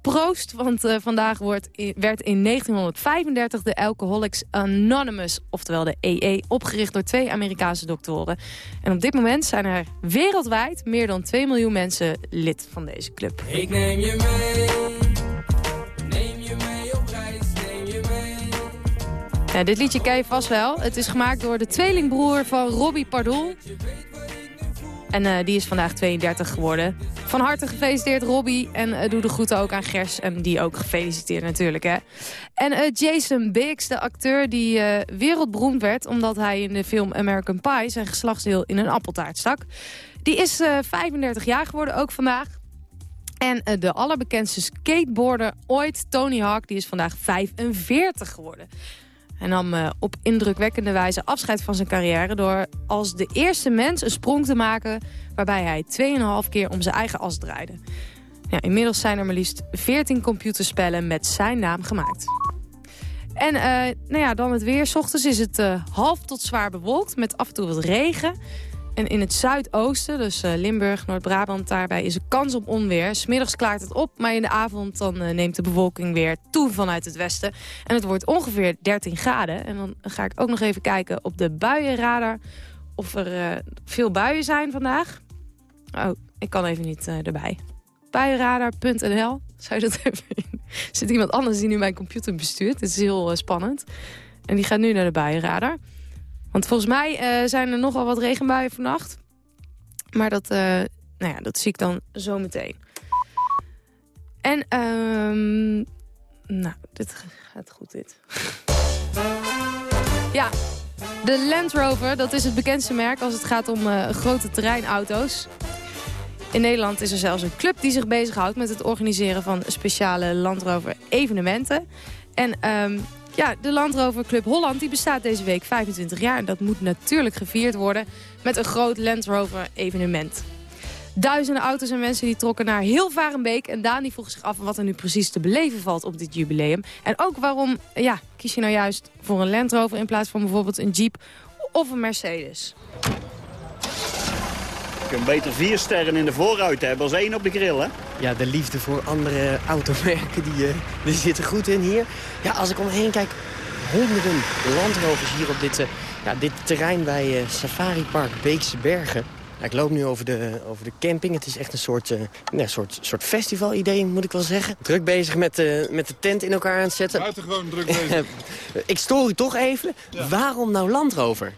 Speaker 2: proost, want vandaag wordt werd in 1935 de Alcoholics Anonymous, oftewel de EE, opgericht door twee Amerikaanse doktoren. En op dit moment zijn er wereldwijd meer dan 2 miljoen mensen lid van deze club.
Speaker 24: Ik neem je mee.
Speaker 2: Ja, dit liedje ken je vast wel. Het is gemaakt door de tweelingbroer van Robbie Pardoel. En uh, die is vandaag 32 geworden. Van harte gefeliciteerd Robbie. En uh, doe de groeten ook aan Gers. En die ook gefeliciteerd natuurlijk. Hè. En uh, Jason Biggs, de acteur die wereldberoemd werd... omdat hij in de film American Pie zijn geslachtsdeel in een appeltaart stak. Die is 35 jaar geworden, ook vandaag. En de allerbekendste skateboarder ooit, Tony Hawk, die is vandaag 45 geworden. Hij nam uh, op indrukwekkende wijze afscheid van zijn carrière... door als de eerste mens een sprong te maken... waarbij hij 2,5 keer om zijn eigen as draaide. Ja, inmiddels zijn er maar liefst 14 computerspellen met zijn naam gemaakt. En uh, nou ja, dan het weer. S ochtends is het uh, half tot zwaar bewolkt met af en toe wat regen. En in het zuidoosten, dus uh, Limburg, Noord-Brabant, daarbij is er kans op onweer. Smiddags klaart het op, maar in de avond dan uh, neemt de bewolking weer toe vanuit het westen. En het wordt ongeveer 13 graden. En dan ga ik ook nog even kijken op de buienradar of er uh, veel buien zijn vandaag. Oh, ik kan even niet erbij. Buienradar.nl, zou je dat even zit iemand anders die nu mijn computer bestuurt. Het is heel spannend. En die gaat nu naar de buienradar. Want volgens mij uh, zijn er nogal wat regenbuien vannacht. Maar dat, uh, nou ja, dat zie ik dan zo meteen. En, um, nou, dit gaat goed dit. ja, de Land Rover, dat is het bekendste merk als het gaat om uh, grote terreinauto's. In Nederland is er zelfs een club die zich bezighoudt met het organiseren van speciale Land Rover evenementen. En um, ja, de Land Rover Club Holland die bestaat deze week 25 jaar. En dat moet natuurlijk gevierd worden met een groot Land Rover evenement. Duizenden auto's en mensen die trokken naar heel Varenbeek. En Daan die vroeg zich af wat er nu precies te beleven valt op dit jubileum. En ook waarom ja, kies je nou juist voor een Land Rover in plaats van bijvoorbeeld een Jeep of een Mercedes.
Speaker 25: Je kunt beter vier sterren in de voorruit hebben als één op de grill, hè?
Speaker 26: Ja, de liefde voor andere automerken, die, uh, die zit er goed in hier. Ja, als ik om me heen kijk, honderden landrovers hier op dit, uh, ja, dit terrein bij uh, Safari Park Beekse Bergen. Ja, ik loop nu over de, over de camping. Het is echt een soort, uh, ja, soort, soort festival-idee, moet ik wel zeggen. Druk bezig met, uh, met de tent in elkaar aan het zetten.
Speaker 27: Buitengewoon druk bezig.
Speaker 26: ik stoor u toch even. Ja. Waarom nou Land Rover?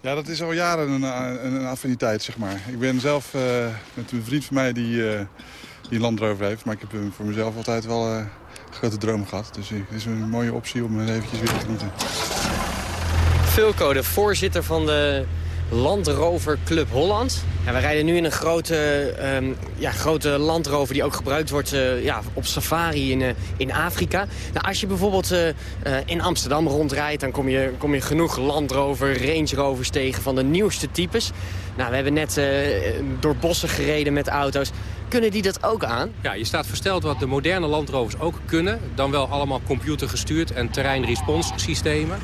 Speaker 27: Ja, dat is al jaren een, een, een affiniteit, zeg maar. Ik ben zelf uh, met een vriend van mij die, die Land Rover heeft. Maar ik heb voor mezelf altijd wel uh, grote droom gehad. Dus het is een mooie optie om eventjes weer te genieten.
Speaker 26: Fulco, de voorzitter van de Land Rover Club Holland. We rijden nu in een grote, um, ja, grote Land Rover die ook gebruikt wordt ja, op safari in, in Afrika. Nou, als je bijvoorbeeld in Amsterdam rondrijdt, dan kom je, kom je genoeg Land Rover, Range Rovers tegen van de nieuwste types. Nou, we hebben net door bossen gereden met auto's. Kunnen die dat ook aan?
Speaker 28: Ja, je staat versteld wat de moderne Land Rovers ook kunnen. Dan wel allemaal computergestuurd en terreinresponse systemen.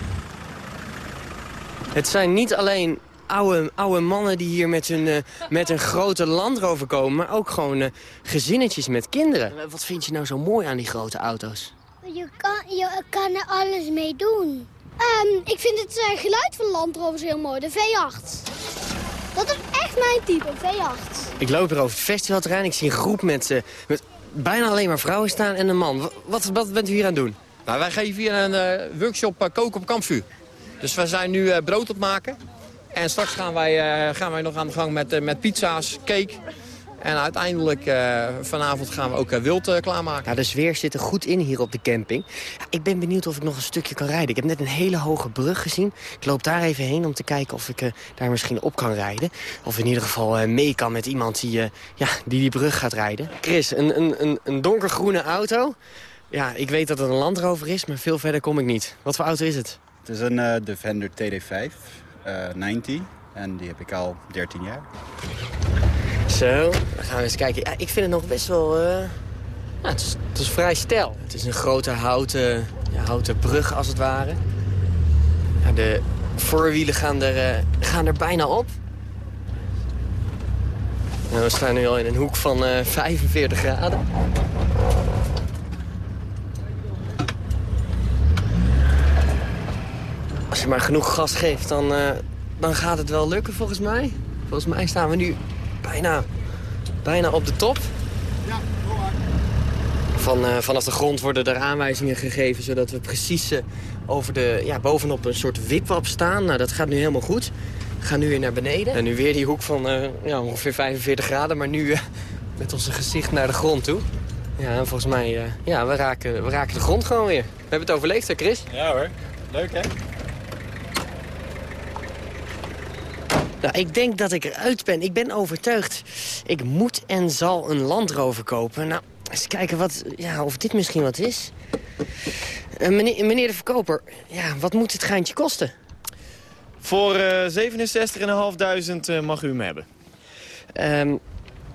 Speaker 26: Het zijn niet alleen oude, oude mannen die hier met hun, uh, met een grote landrover komen... maar ook gewoon uh, gezinnetjes met kinderen. Wat vind je nou zo mooi aan die grote auto's?
Speaker 29: Je kan, je kan er alles mee doen. Um, ik vind het uh, geluid van de landrovers heel mooi, de V8. Dat is echt mijn type, V8.
Speaker 26: Ik loop hier over het festivalterrein. Ik zie een groep met, met bijna alleen maar vrouwen staan en een man. Wat, wat bent u hier aan het doen?
Speaker 30: Nou, wij geven hier een workshop koken op kampvuur. Dus we zijn nu brood op het maken. En straks gaan wij, uh, gaan wij nog aan de gang met, uh, met pizza's, cake. En uiteindelijk uh, vanavond gaan we ook wild klaarmaken.
Speaker 26: Ja, de sfeer zit er goed in hier op de camping. Ja, ik ben benieuwd of ik nog een stukje kan rijden. Ik heb net een hele hoge brug gezien. Ik loop daar even heen om te kijken of ik daar misschien op kan rijden. Of in ieder geval mee kan met iemand die, ja, die die brug gaat rijden. Chris, een, een, een, een donkergroene auto. Ja, ik weet dat het een Land Rover is, maar veel verder kom ik niet. Wat voor auto is het?
Speaker 31: Het is een Defender TD5. Uh, 90 en die heb ik al 13 jaar.
Speaker 26: Zo, dan gaan we eens kijken. Ja, ik vind het nog best wel... Uh, ja, het, is, het is vrij stijl. Het is een grote houten, ja, houten brug als het ware. Ja, de voorwielen gaan er, uh, gaan er bijna op. Nou, we staan nu al in een hoek van uh, 45 graden. Als je maar genoeg gas geeft, dan, dan gaat het wel lukken volgens mij. Volgens mij staan we nu bijna, bijna op de top. Ja, Van, uh, vanaf de grond worden er aanwijzingen gegeven... zodat we precies uh, over de, ja, bovenop een soort wipwap staan. Nou, dat gaat nu helemaal goed. We gaan nu weer naar beneden. En nu weer die hoek van ja, ongeveer 45 graden... maar nu met onze gezicht naar de grond toe. Ja, en volgens mij, ja, we raken, we raken de grond gewoon weer. We hebben het overleefd, hè, Chris?
Speaker 30: Ja hoor, leuk hè?
Speaker 26: Nou, ik denk dat ik eruit ben. Ik ben overtuigd. Ik moet en zal een landrover kopen. Nou, eens kijken wat, ja, of dit misschien wat is. Uh, meneer, meneer, de verkoper, ja, wat moet het geintje kosten?
Speaker 30: Voor uh, 67.500 uh, mag u hem hebben.
Speaker 26: Um,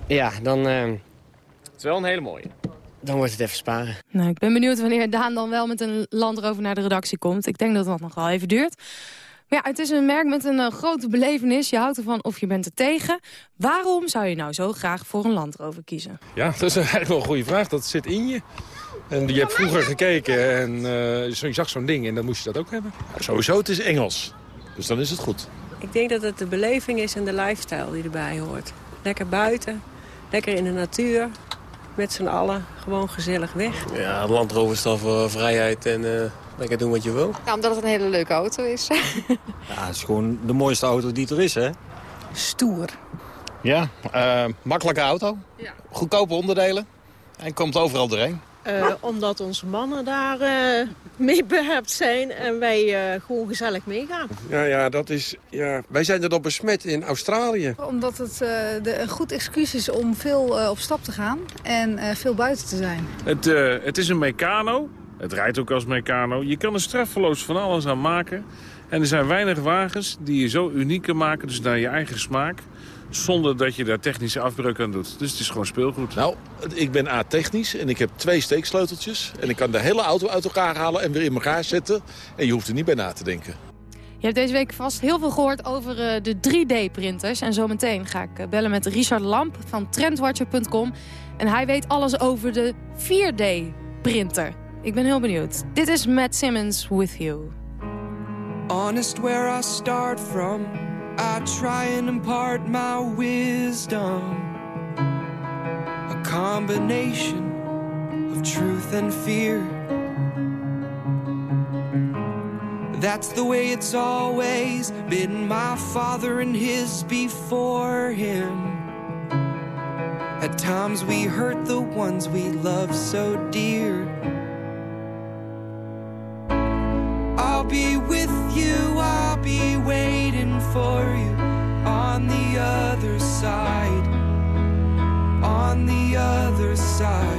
Speaker 26: ja, dan... Uh,
Speaker 30: het is wel een hele mooie.
Speaker 26: Dan wordt het even sparen.
Speaker 2: Nou, ik ben benieuwd wanneer Daan dan wel met een landrover naar de redactie komt. Ik denk dat dat nog wel even duurt. Maar ja, het is een merk met een uh, grote belevenis. Je houdt ervan of je bent er tegen. Waarom zou je nou zo graag voor een landrover kiezen?
Speaker 32: Ja, dat is eigenlijk wel een goede vraag. Dat zit in je. En je hebt vroeger gekeken en uh, je zag zo'n ding en dan moest je dat ook hebben. Sowieso, het is Engels. Dus dan is het goed.
Speaker 33: Ik denk dat het de beleving is en de lifestyle die erbij hoort. Lekker buiten, lekker in de natuur, met z'n allen, gewoon gezellig weg.
Speaker 30: Ja, een Land staat voor vrijheid en uh, lekker doen wat je wil.
Speaker 34: Ja, omdat het een hele leuke auto is.
Speaker 30: ja, het is gewoon de mooiste auto die er is, hè?
Speaker 34: Stoer.
Speaker 30: Ja, uh, makkelijke auto. Ja. Goedkope onderdelen. En komt overal doorheen.
Speaker 33: Uh, omdat onze mannen daar uh, mee behept zijn en wij uh, gewoon gezellig meegaan.
Speaker 32: Ja, ja, dat is, ja, wij zijn erop besmet in Australië.
Speaker 34: Omdat het de, een goed excuus is om veel op stap te gaan en veel buiten te zijn.
Speaker 32: Het, het is een Meccano. Het rijdt ook als Meccano. Je kan er straffeloos van alles aan maken. En er zijn weinig wagens die je zo uniek kan maken, dus naar je eigen smaak zonder dat je daar technische afbreuk aan doet. Dus het is gewoon speelgoed.
Speaker 35: Nou, ik ben A-technisch en ik heb twee steeksleuteltjes. En ik kan de hele auto uit elkaar halen en weer in elkaar zetten. En je hoeft er niet bij na te denken.
Speaker 2: Je hebt deze week vast heel veel gehoord over uh, de 3D-printers. En zometeen ga ik uh, bellen met Richard Lamp van trendwatcher.com. En hij weet alles over de 4D-printer. Ik ben heel benieuwd. Dit is Matt Simmons with you.
Speaker 36: Honest where I start from
Speaker 24: I try and impart my wisdom, a combination of truth and fear. That's the way it's always been. My father and his before him. At times we hurt the ones we love so dear. Other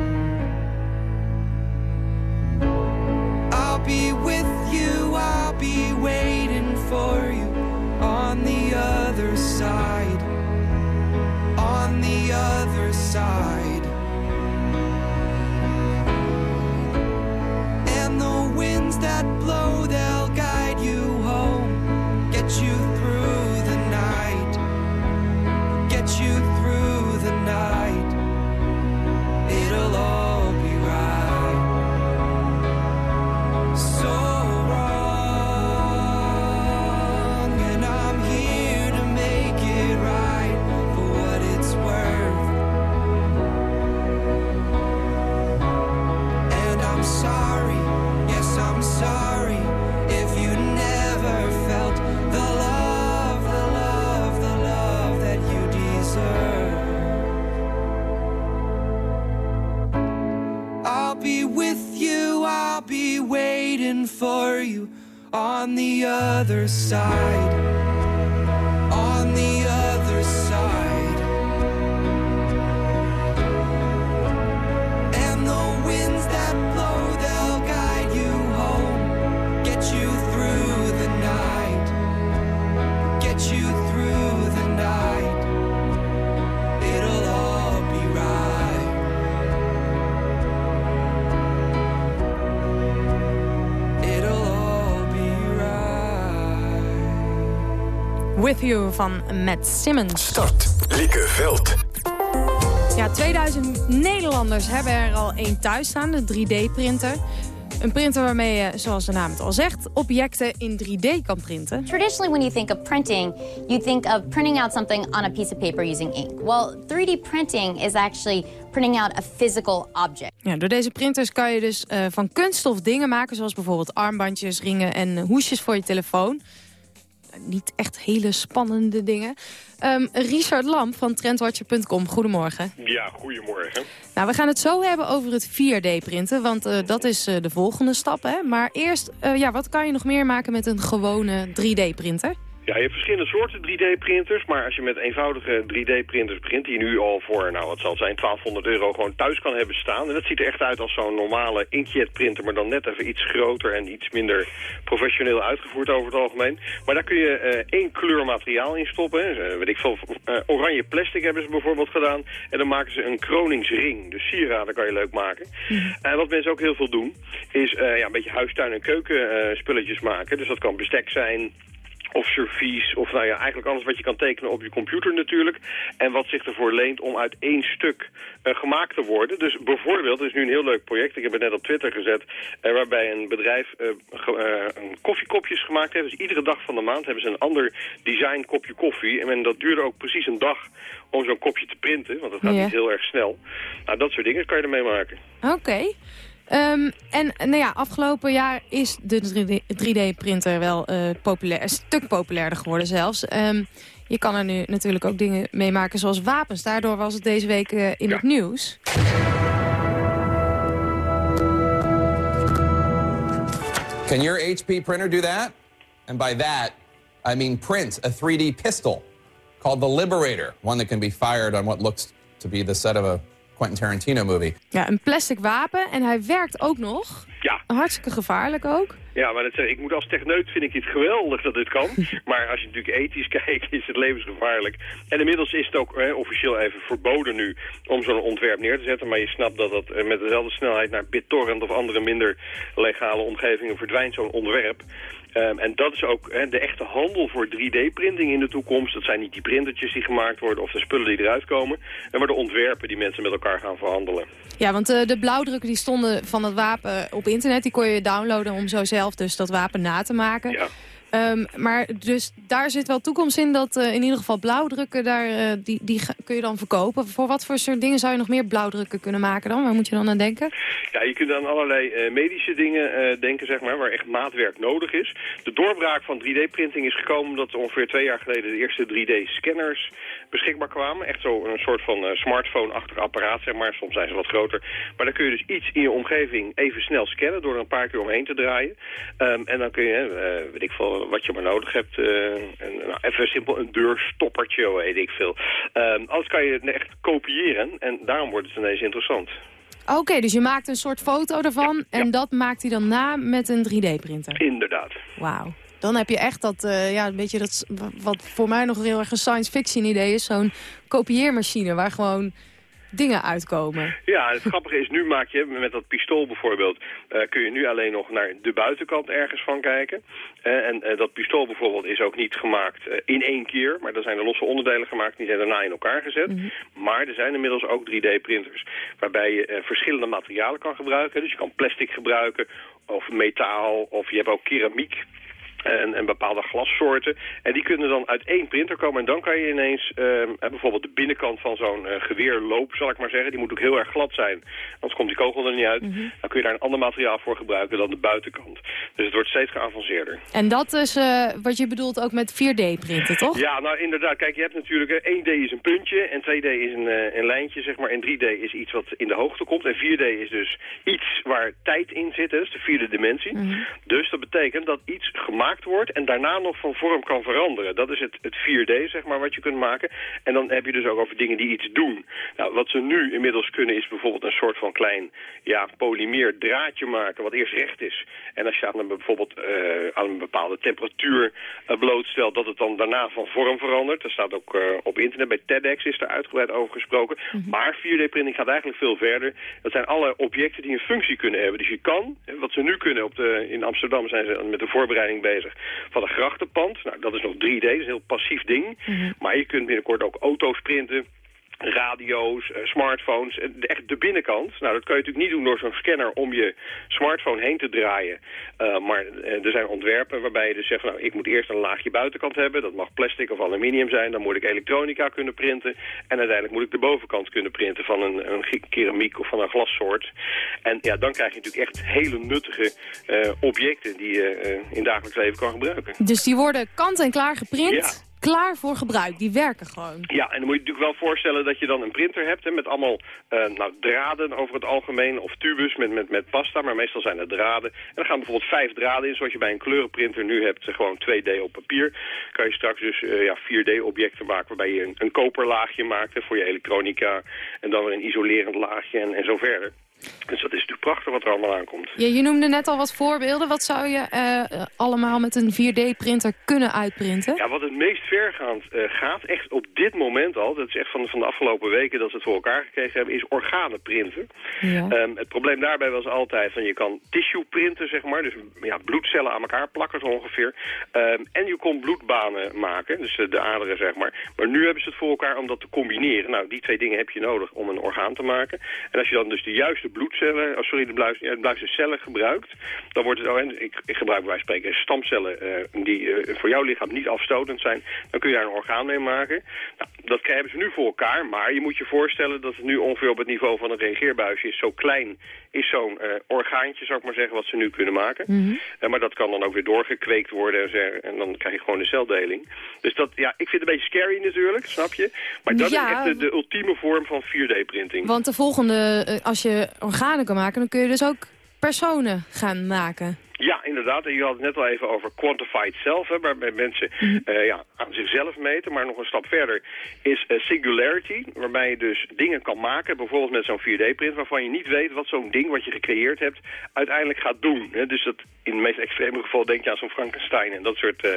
Speaker 24: Other
Speaker 2: van Matt Simmons.
Speaker 10: Start. Lieke Veld.
Speaker 2: Ja, 2000 Nederlanders hebben er al één thuis staan, de 3D-printer. Een printer waarmee je, zoals de naam het al zegt, objecten in 3D kan printen.
Speaker 37: Traditionally, when you think of printing, you think of printing out something on a piece of paper using ink. Well, 3D printing is actually printing out a physical object.
Speaker 2: Ja, door deze printers kan je dus eh, van kunststof dingen maken... zoals bijvoorbeeld armbandjes, ringen en hoesjes voor je telefoon. Niet echt hele spannende dingen. Ehm, Richard Lamp van trendwatcher.com, goedemorgen.
Speaker 38: Ja, goedemorgen.
Speaker 2: Nou, we gaan het zo hebben over het 4D-printen, want eh, dat is eh, de volgende stap. Hè? Maar eerst, eh, ja, wat kan je nog meer maken met een gewone 3D-printer?
Speaker 38: Ja, je hebt verschillende soorten 3D-printers, maar als je met eenvoudige 3D-printers print, die je nu al voor, nou wat zal het zijn, 1200 euro gewoon thuis kan hebben staan. En dat ziet er echt uit als zo'n normale inkjet-printer, maar dan net even iets groter en iets minder professioneel uitgevoerd over het algemeen. Maar daar kun je eh, één kleur materiaal in stoppen. Eh, weet ik veel, eh, oranje plastic hebben ze bijvoorbeeld gedaan. En dan maken ze een kroningsring. Dus sieraden kan je leuk maken. En wat mensen ook heel veel doen, is ja, een beetje huistuin- en keukenspulletjes maken. Dus dat kan bestek zijn, of servies, of nou ja, eigenlijk alles wat je kan tekenen op je computer natuurlijk. En wat zich ervoor leent om uit één stuk eh, gemaakt te worden. Dus bijvoorbeeld, er is nu een heel leuk project, ik heb het net op Twitter gezet, eh, waarbij een bedrijf een koffiekopjes gemaakt heeft. Dus iedere dag van de maand hebben ze een ander design kopje koffie. En dat duurde ook precies een dag om zo'n kopje te printen, want dat gaat
Speaker 2: Ja.
Speaker 38: niet heel erg snel. Nou, dat soort dingen kan je ermee maken.
Speaker 2: Oké. Ehm, en nou ja, afgelopen jaar is de 3D-printer wel eh, populair, een stuk populairder geworden zelfs. Ehm, je kan er nu natuurlijk ook dingen mee maken zoals wapens. Daardoor was het deze week eh, in het nieuws.
Speaker 39: Can your HP printer do that? And by that, I mean print a 3D pistol called the Liberator, one that can be fired on what looks to be the set of a Quentin Tarantino movie.
Speaker 2: Ja, een plastic wapen en hij werkt ook nog.
Speaker 38: Ja.
Speaker 2: Hartstikke gevaarlijk ook.
Speaker 38: Ja, maar dat, ik moet als techneut vind ik het geweldig dat dit kan. maar als je natuurlijk ethisch kijkt, is het levensgevaarlijk. En inmiddels is het ook hè, officieel even verboden nu om zo'n ontwerp neer te zetten. Maar je snapt dat dat eh, met dezelfde snelheid naar BitTorrent of andere minder legale omgevingen verdwijnt, zo'n ontwerp. Um, en dat is ook de echte handel voor 3D-printing in de toekomst. Dat zijn niet die printertjes die gemaakt worden of de spullen die eruit komen. Maar de ontwerpen die mensen met elkaar gaan verhandelen.
Speaker 2: Ja, want uh, de blauwdrukken die stonden van het wapen op internet... die kon je downloaden om zo zelf dus dat wapen na te maken.
Speaker 38: Ja.
Speaker 2: Um, maar dus daar zit wel toekomst in dat uh, in ieder geval blauwdrukken, daar, uh, die, die kun je dan verkopen. Voor wat voor soort dingen zou je nog meer blauwdrukken kunnen maken dan? Waar moet je dan aan denken?
Speaker 38: Ja, je kunt aan allerlei uh, medische dingen denken, zeg maar, waar echt maatwerk nodig is. De doorbraak van 3D-printing is gekomen omdat ongeveer twee jaar geleden de eerste 3D-scanners beschikbaar kwamen. Echt zo een soort van smartphone-achtig apparaat, zeg maar. Soms zijn ze wat groter. Maar dan kun je dus iets in je omgeving even snel scannen door er een paar keer omheen te draaien. Um, en dan kun je, weet ik veel, wat je maar nodig hebt. Uh, en, nou, even simpel een deurstoppertje, weet ik veel. Um, alles kan je echt kopiëren en daarom wordt het ineens interessant.
Speaker 2: Oké, okay, dus je maakt een soort foto ervan ja, en ja. dat maakt hij dan na met een 3D-printer?
Speaker 38: Inderdaad.
Speaker 2: Wauw. Dan heb je echt dat, uh, ja, een beetje dat, wat voor mij nog heel erg een science fiction idee is. Zo'n kopieermachine waar gewoon dingen uitkomen.
Speaker 38: Ja, het grappige is, nu maak je met dat pistool bijvoorbeeld... Uh, kun je nu alleen nog naar de buitenkant ergens van kijken. Uh, en uh, dat pistool bijvoorbeeld is ook niet gemaakt in één keer... maar er zijn er losse onderdelen gemaakt, die zijn daarna in elkaar gezet. Mm -hmm. Maar er zijn inmiddels ook 3D-printers... waarbij je verschillende materialen kan gebruiken. Dus je kan plastic gebruiken, of metaal, of je hebt ook keramiek... En, en, bepaalde glassoorten. En die kunnen dan uit één printer komen. En dan kan je ineens uh, bijvoorbeeld de binnenkant van zo'n uh, geweerloop, zal ik maar zeggen. Die moet ook heel erg glad zijn. Anders komt die kogel er niet uit. Mm -hmm. Dan kun je daar een ander materiaal voor gebruiken dan de buitenkant. Dus het wordt steeds geavanceerder.
Speaker 2: En dat is uh, wat je bedoelt ook met 4D-printen, toch?
Speaker 38: Ja, nou inderdaad. Kijk, je hebt natuurlijk 1D is een puntje en 2D is een, uh, een lijntje, zeg maar. En 3D is iets wat in de hoogte komt. En 4D is dus iets waar tijd in zit. Dus de vierde dimensie. Mm -hmm. Dus dat betekent dat iets gemaakt wordt en daarna nog van vorm kan veranderen. Dat is het, het 4D, zeg maar, wat je kunt maken. En dan heb je dus ook over dingen die iets doen. Nou, wat ze nu inmiddels kunnen is bijvoorbeeld een soort van klein ja, polymeer draadje maken, wat eerst recht is. En als je aan een, bijvoorbeeld uh, aan een bepaalde temperatuur uh, blootstelt, dat het dan daarna van vorm verandert. Dat staat ook uh, op internet. Bij TEDx is er uitgebreid over gesproken. Mm -hmm. Maar 4D-printing gaat eigenlijk veel verder. Dat zijn alle objecten die een functie kunnen hebben. Dus je kan, wat ze nu kunnen, op de, in Amsterdam zijn ze met de voorbereiding bezig van een grachtenpand. Nou, dat is nog 3D, dat is een heel passief ding. Mm -hmm. Maar je kunt binnenkort ook auto's printen radio's, uh, smartphones, uh, echt de binnenkant. Nou, dat kan je natuurlijk niet doen door zo'n scanner om je smartphone heen te draaien. Uh, maar er zijn ontwerpen waarbij je dus zegt, nou, ik moet eerst een laagje buitenkant hebben. Dat mag plastic of aluminium zijn. Dan moet ik elektronica kunnen printen. En uiteindelijk moet ik de bovenkant kunnen printen van een, een keramiek of van een glassoort. En ja, dan krijg je natuurlijk echt hele nuttige objecten die je in dagelijks leven kan gebruiken.
Speaker 2: Dus die worden kant en klaar geprint? Ja klaar voor gebruik. Die werken gewoon.
Speaker 38: Ja, en dan moet je natuurlijk wel voorstellen dat je dan een printer hebt... Hè, met allemaal uh, nou, draden over het algemeen, of tubus met, met, met pasta... maar meestal zijn het draden. En dan gaan bijvoorbeeld vijf draden in, zoals je bij een kleurenprinter nu hebt... gewoon 2D op papier. Kan je straks dus uh, ja, 4D-objecten maken... waarbij je een, een koperlaagje maakt voor je elektronica... en dan weer een isolerend laagje en, en zo verder. Dus dat is natuurlijk prachtig wat er allemaal aankomt.
Speaker 2: Ja, je noemde net al wat voorbeelden. Wat zou je uh, allemaal met een 4D-printer kunnen uitprinten?
Speaker 38: Ja, wat het meest vergaand uh, gaat, echt op dit moment al... dat is echt van, van de afgelopen weken dat ze het voor elkaar gekregen hebben... is organen printen. Ja. Um, het probleem daarbij was altijd van je kan tissue printen, zeg maar. Dus ja, bloedcellen aan elkaar plakken zo ongeveer. Um, en je kon bloedbanen maken, dus de aderen, zeg maar. Maar nu hebben ze het voor elkaar om dat te combineren. Nou, die twee dingen heb je nodig om een orgaan te maken. En als je dan dus de juiste bloedcellen oh, sorry, de, bluis, ja, de bluiscellen gebruikt, dan wordt het, oh, en ik, ik gebruik bij spreken stamcellen eh, die eh, voor jouw lichaam niet afstotend zijn, dan kun je daar een orgaan mee maken. Nou, dat hebben ze nu voor elkaar, maar je moet je voorstellen dat het nu ongeveer op het niveau van een reageerbuisje is. Zo klein is zo'n eh, orgaantje, zou ik maar zeggen, wat ze nu kunnen maken.
Speaker 2: Mhm.
Speaker 38: Eh, maar dat kan dan ook weer doorgekweekt worden en, en dan krijg je gewoon de celdeling. Dus dat, ja, ik vind het een beetje scary natuurlijk, snap je? Maar dat
Speaker 2: Ja.
Speaker 38: is echt de, de ultieme vorm van 4D-printing.
Speaker 2: Want de volgende, eh, als je organen kan maken, dan kun je dus ook personen gaan maken.
Speaker 38: Ja, inderdaad. En je had het net al even over quantified self, hè, waarbij mensen eh, ja, aan zichzelf meten. Maar nog een stap verder is eh, singularity, waarbij je dus dingen kan maken, bijvoorbeeld met zo'n 4D-print, waarvan je niet weet wat zo'n ding wat je gecreëerd hebt uiteindelijk gaat doen. Hè. Dus dat, in het meest extreme geval denk je aan zo'n Frankenstein en dat soort eh,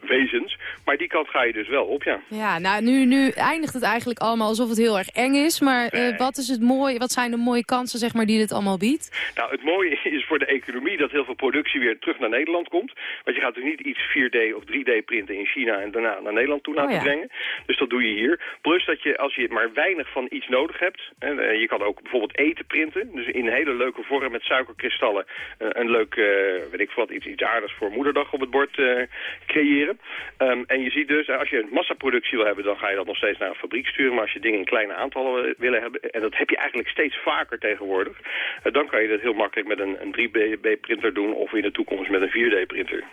Speaker 38: wezens. Maar die kant ga je dus wel op, ja.
Speaker 2: Ja, nou nu, nu eindigt het eigenlijk allemaal alsof het heel erg eng is. Maar wat, is het mooie, wat zijn de mooie kansen zeg maar, die dit allemaal biedt?
Speaker 38: Nou, het mooie is voor de economie dat heel veel productie weer terug naar Nederland komt. Want je gaat dus niet iets 4D of 3D printen in China en daarna naar Nederland toe laten
Speaker 2: Oh ja.
Speaker 38: brengen. Dus dat doe je hier. Plus dat je, als je maar weinig van iets nodig hebt, eh, je kan ook bijvoorbeeld eten printen. Dus in hele leuke vorm met suikerkristallen eh, een leuk, eh, weet ik veel wat, iets, iets aardigs voor moederdag op het bord eh, creëren. Ehm, en je ziet dus, eh, als je een massaproductie wil hebben, dan ga je dat nog steeds naar een fabriek sturen. Maar als je dingen in kleine aantallen wil- willen hebben, en dat heb je eigenlijk steeds vaker tegenwoordig, eh, dan kan je dat heel makkelijk met een, een 3D-printer doen of in de toekomst met een 4D-printer.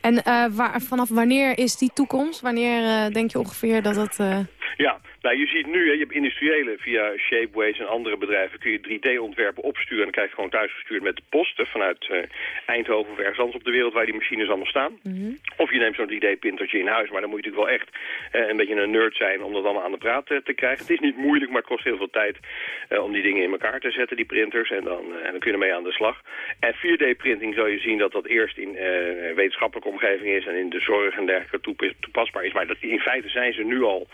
Speaker 2: En eh, waar, vanaf wanneer is die toekomst? Wanneer eh, denk je ongeveer dat het... eh,
Speaker 38: Ja, nou je ziet nu, hè, je hebt industriële via Shapeways en andere bedrijven kun je 3D-ontwerpen opsturen en dan krijg je gewoon thuisgestuurd met de post hè, vanuit eh, Eindhoven of ergens anders op de wereld waar die machines allemaal staan. Of je neemt zo'n 3D-printertje in huis, maar dan moet je natuurlijk wel echt eh, een beetje een nerd zijn om dat allemaal aan de praat eh, te krijgen. Het is niet moeilijk, maar het kost heel veel tijd om die dingen in elkaar te zetten, die printers, en dan, eh, en dan kun je ermee aan de slag. En 4D-printing zal je zien dat dat eerst in wetenschappelijke omgeving is en in de zorg en dergelijke toepas- toepasbaar is. Maar dat, in feite zijn ze nu al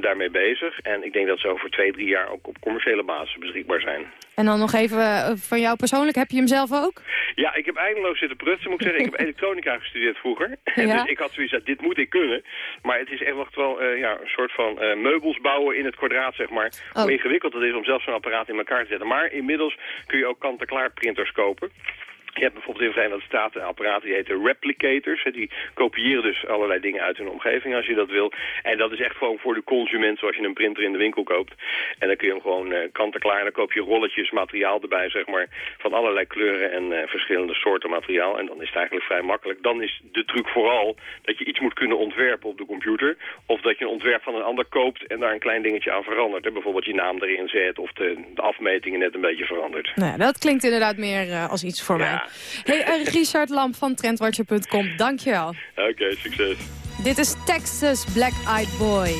Speaker 38: daarmee bezig. En ik denk dat ze over twee, drie jaar ook op commerciële basis beschikbaar zijn.
Speaker 2: En dan nog even eh, van jou persoonlijk, heb je hem zelf ook?
Speaker 38: Ja, ik heb eindeloos zitten prutsen, moet ik zeggen. Ik heb elektronica gestudeerd vroeger.
Speaker 2: Ja.
Speaker 38: dus ik had zoiets dat dit moet ik kunnen. Maar het is echt wel eh, ja, een soort van eh, meubels bouwen in het kwadraat, zeg maar. Hoe
Speaker 2: Oh.
Speaker 38: ingewikkeld het is om zelf zo'n apparaat in elkaar te zetten. Maar inmiddels kun je ook kant-en-klaar printers kopen. Je hebt bijvoorbeeld in de Verenigde Staten apparaten die heten replicators. Hè, die kopiëren dus allerlei dingen uit hun omgeving als je dat wil. En dat is echt gewoon voor de consument zoals je een printer in de winkel koopt. En dan kun je hem gewoon eh, kant-en-klaar. En dan koop je rolletjes materiaal erbij, zeg maar. Van allerlei kleuren en eh, verschillende soorten materiaal. En dan is het eigenlijk vrij makkelijk. Dan is de truc vooral dat je iets moet kunnen ontwerpen op de computer. Of dat je een ontwerp van een ander koopt en daar een klein dingetje aan verandert. Hè. Bijvoorbeeld je naam erin zet of de, de afmetingen net een beetje verandert.
Speaker 2: Nou, dat klinkt inderdaad meer eh, als iets voor mij. Hey, Richard Lamp van Trendwatcher.com, dankjewel.
Speaker 38: Oké, succes.
Speaker 2: Dit is Texas Black Eyed Boy.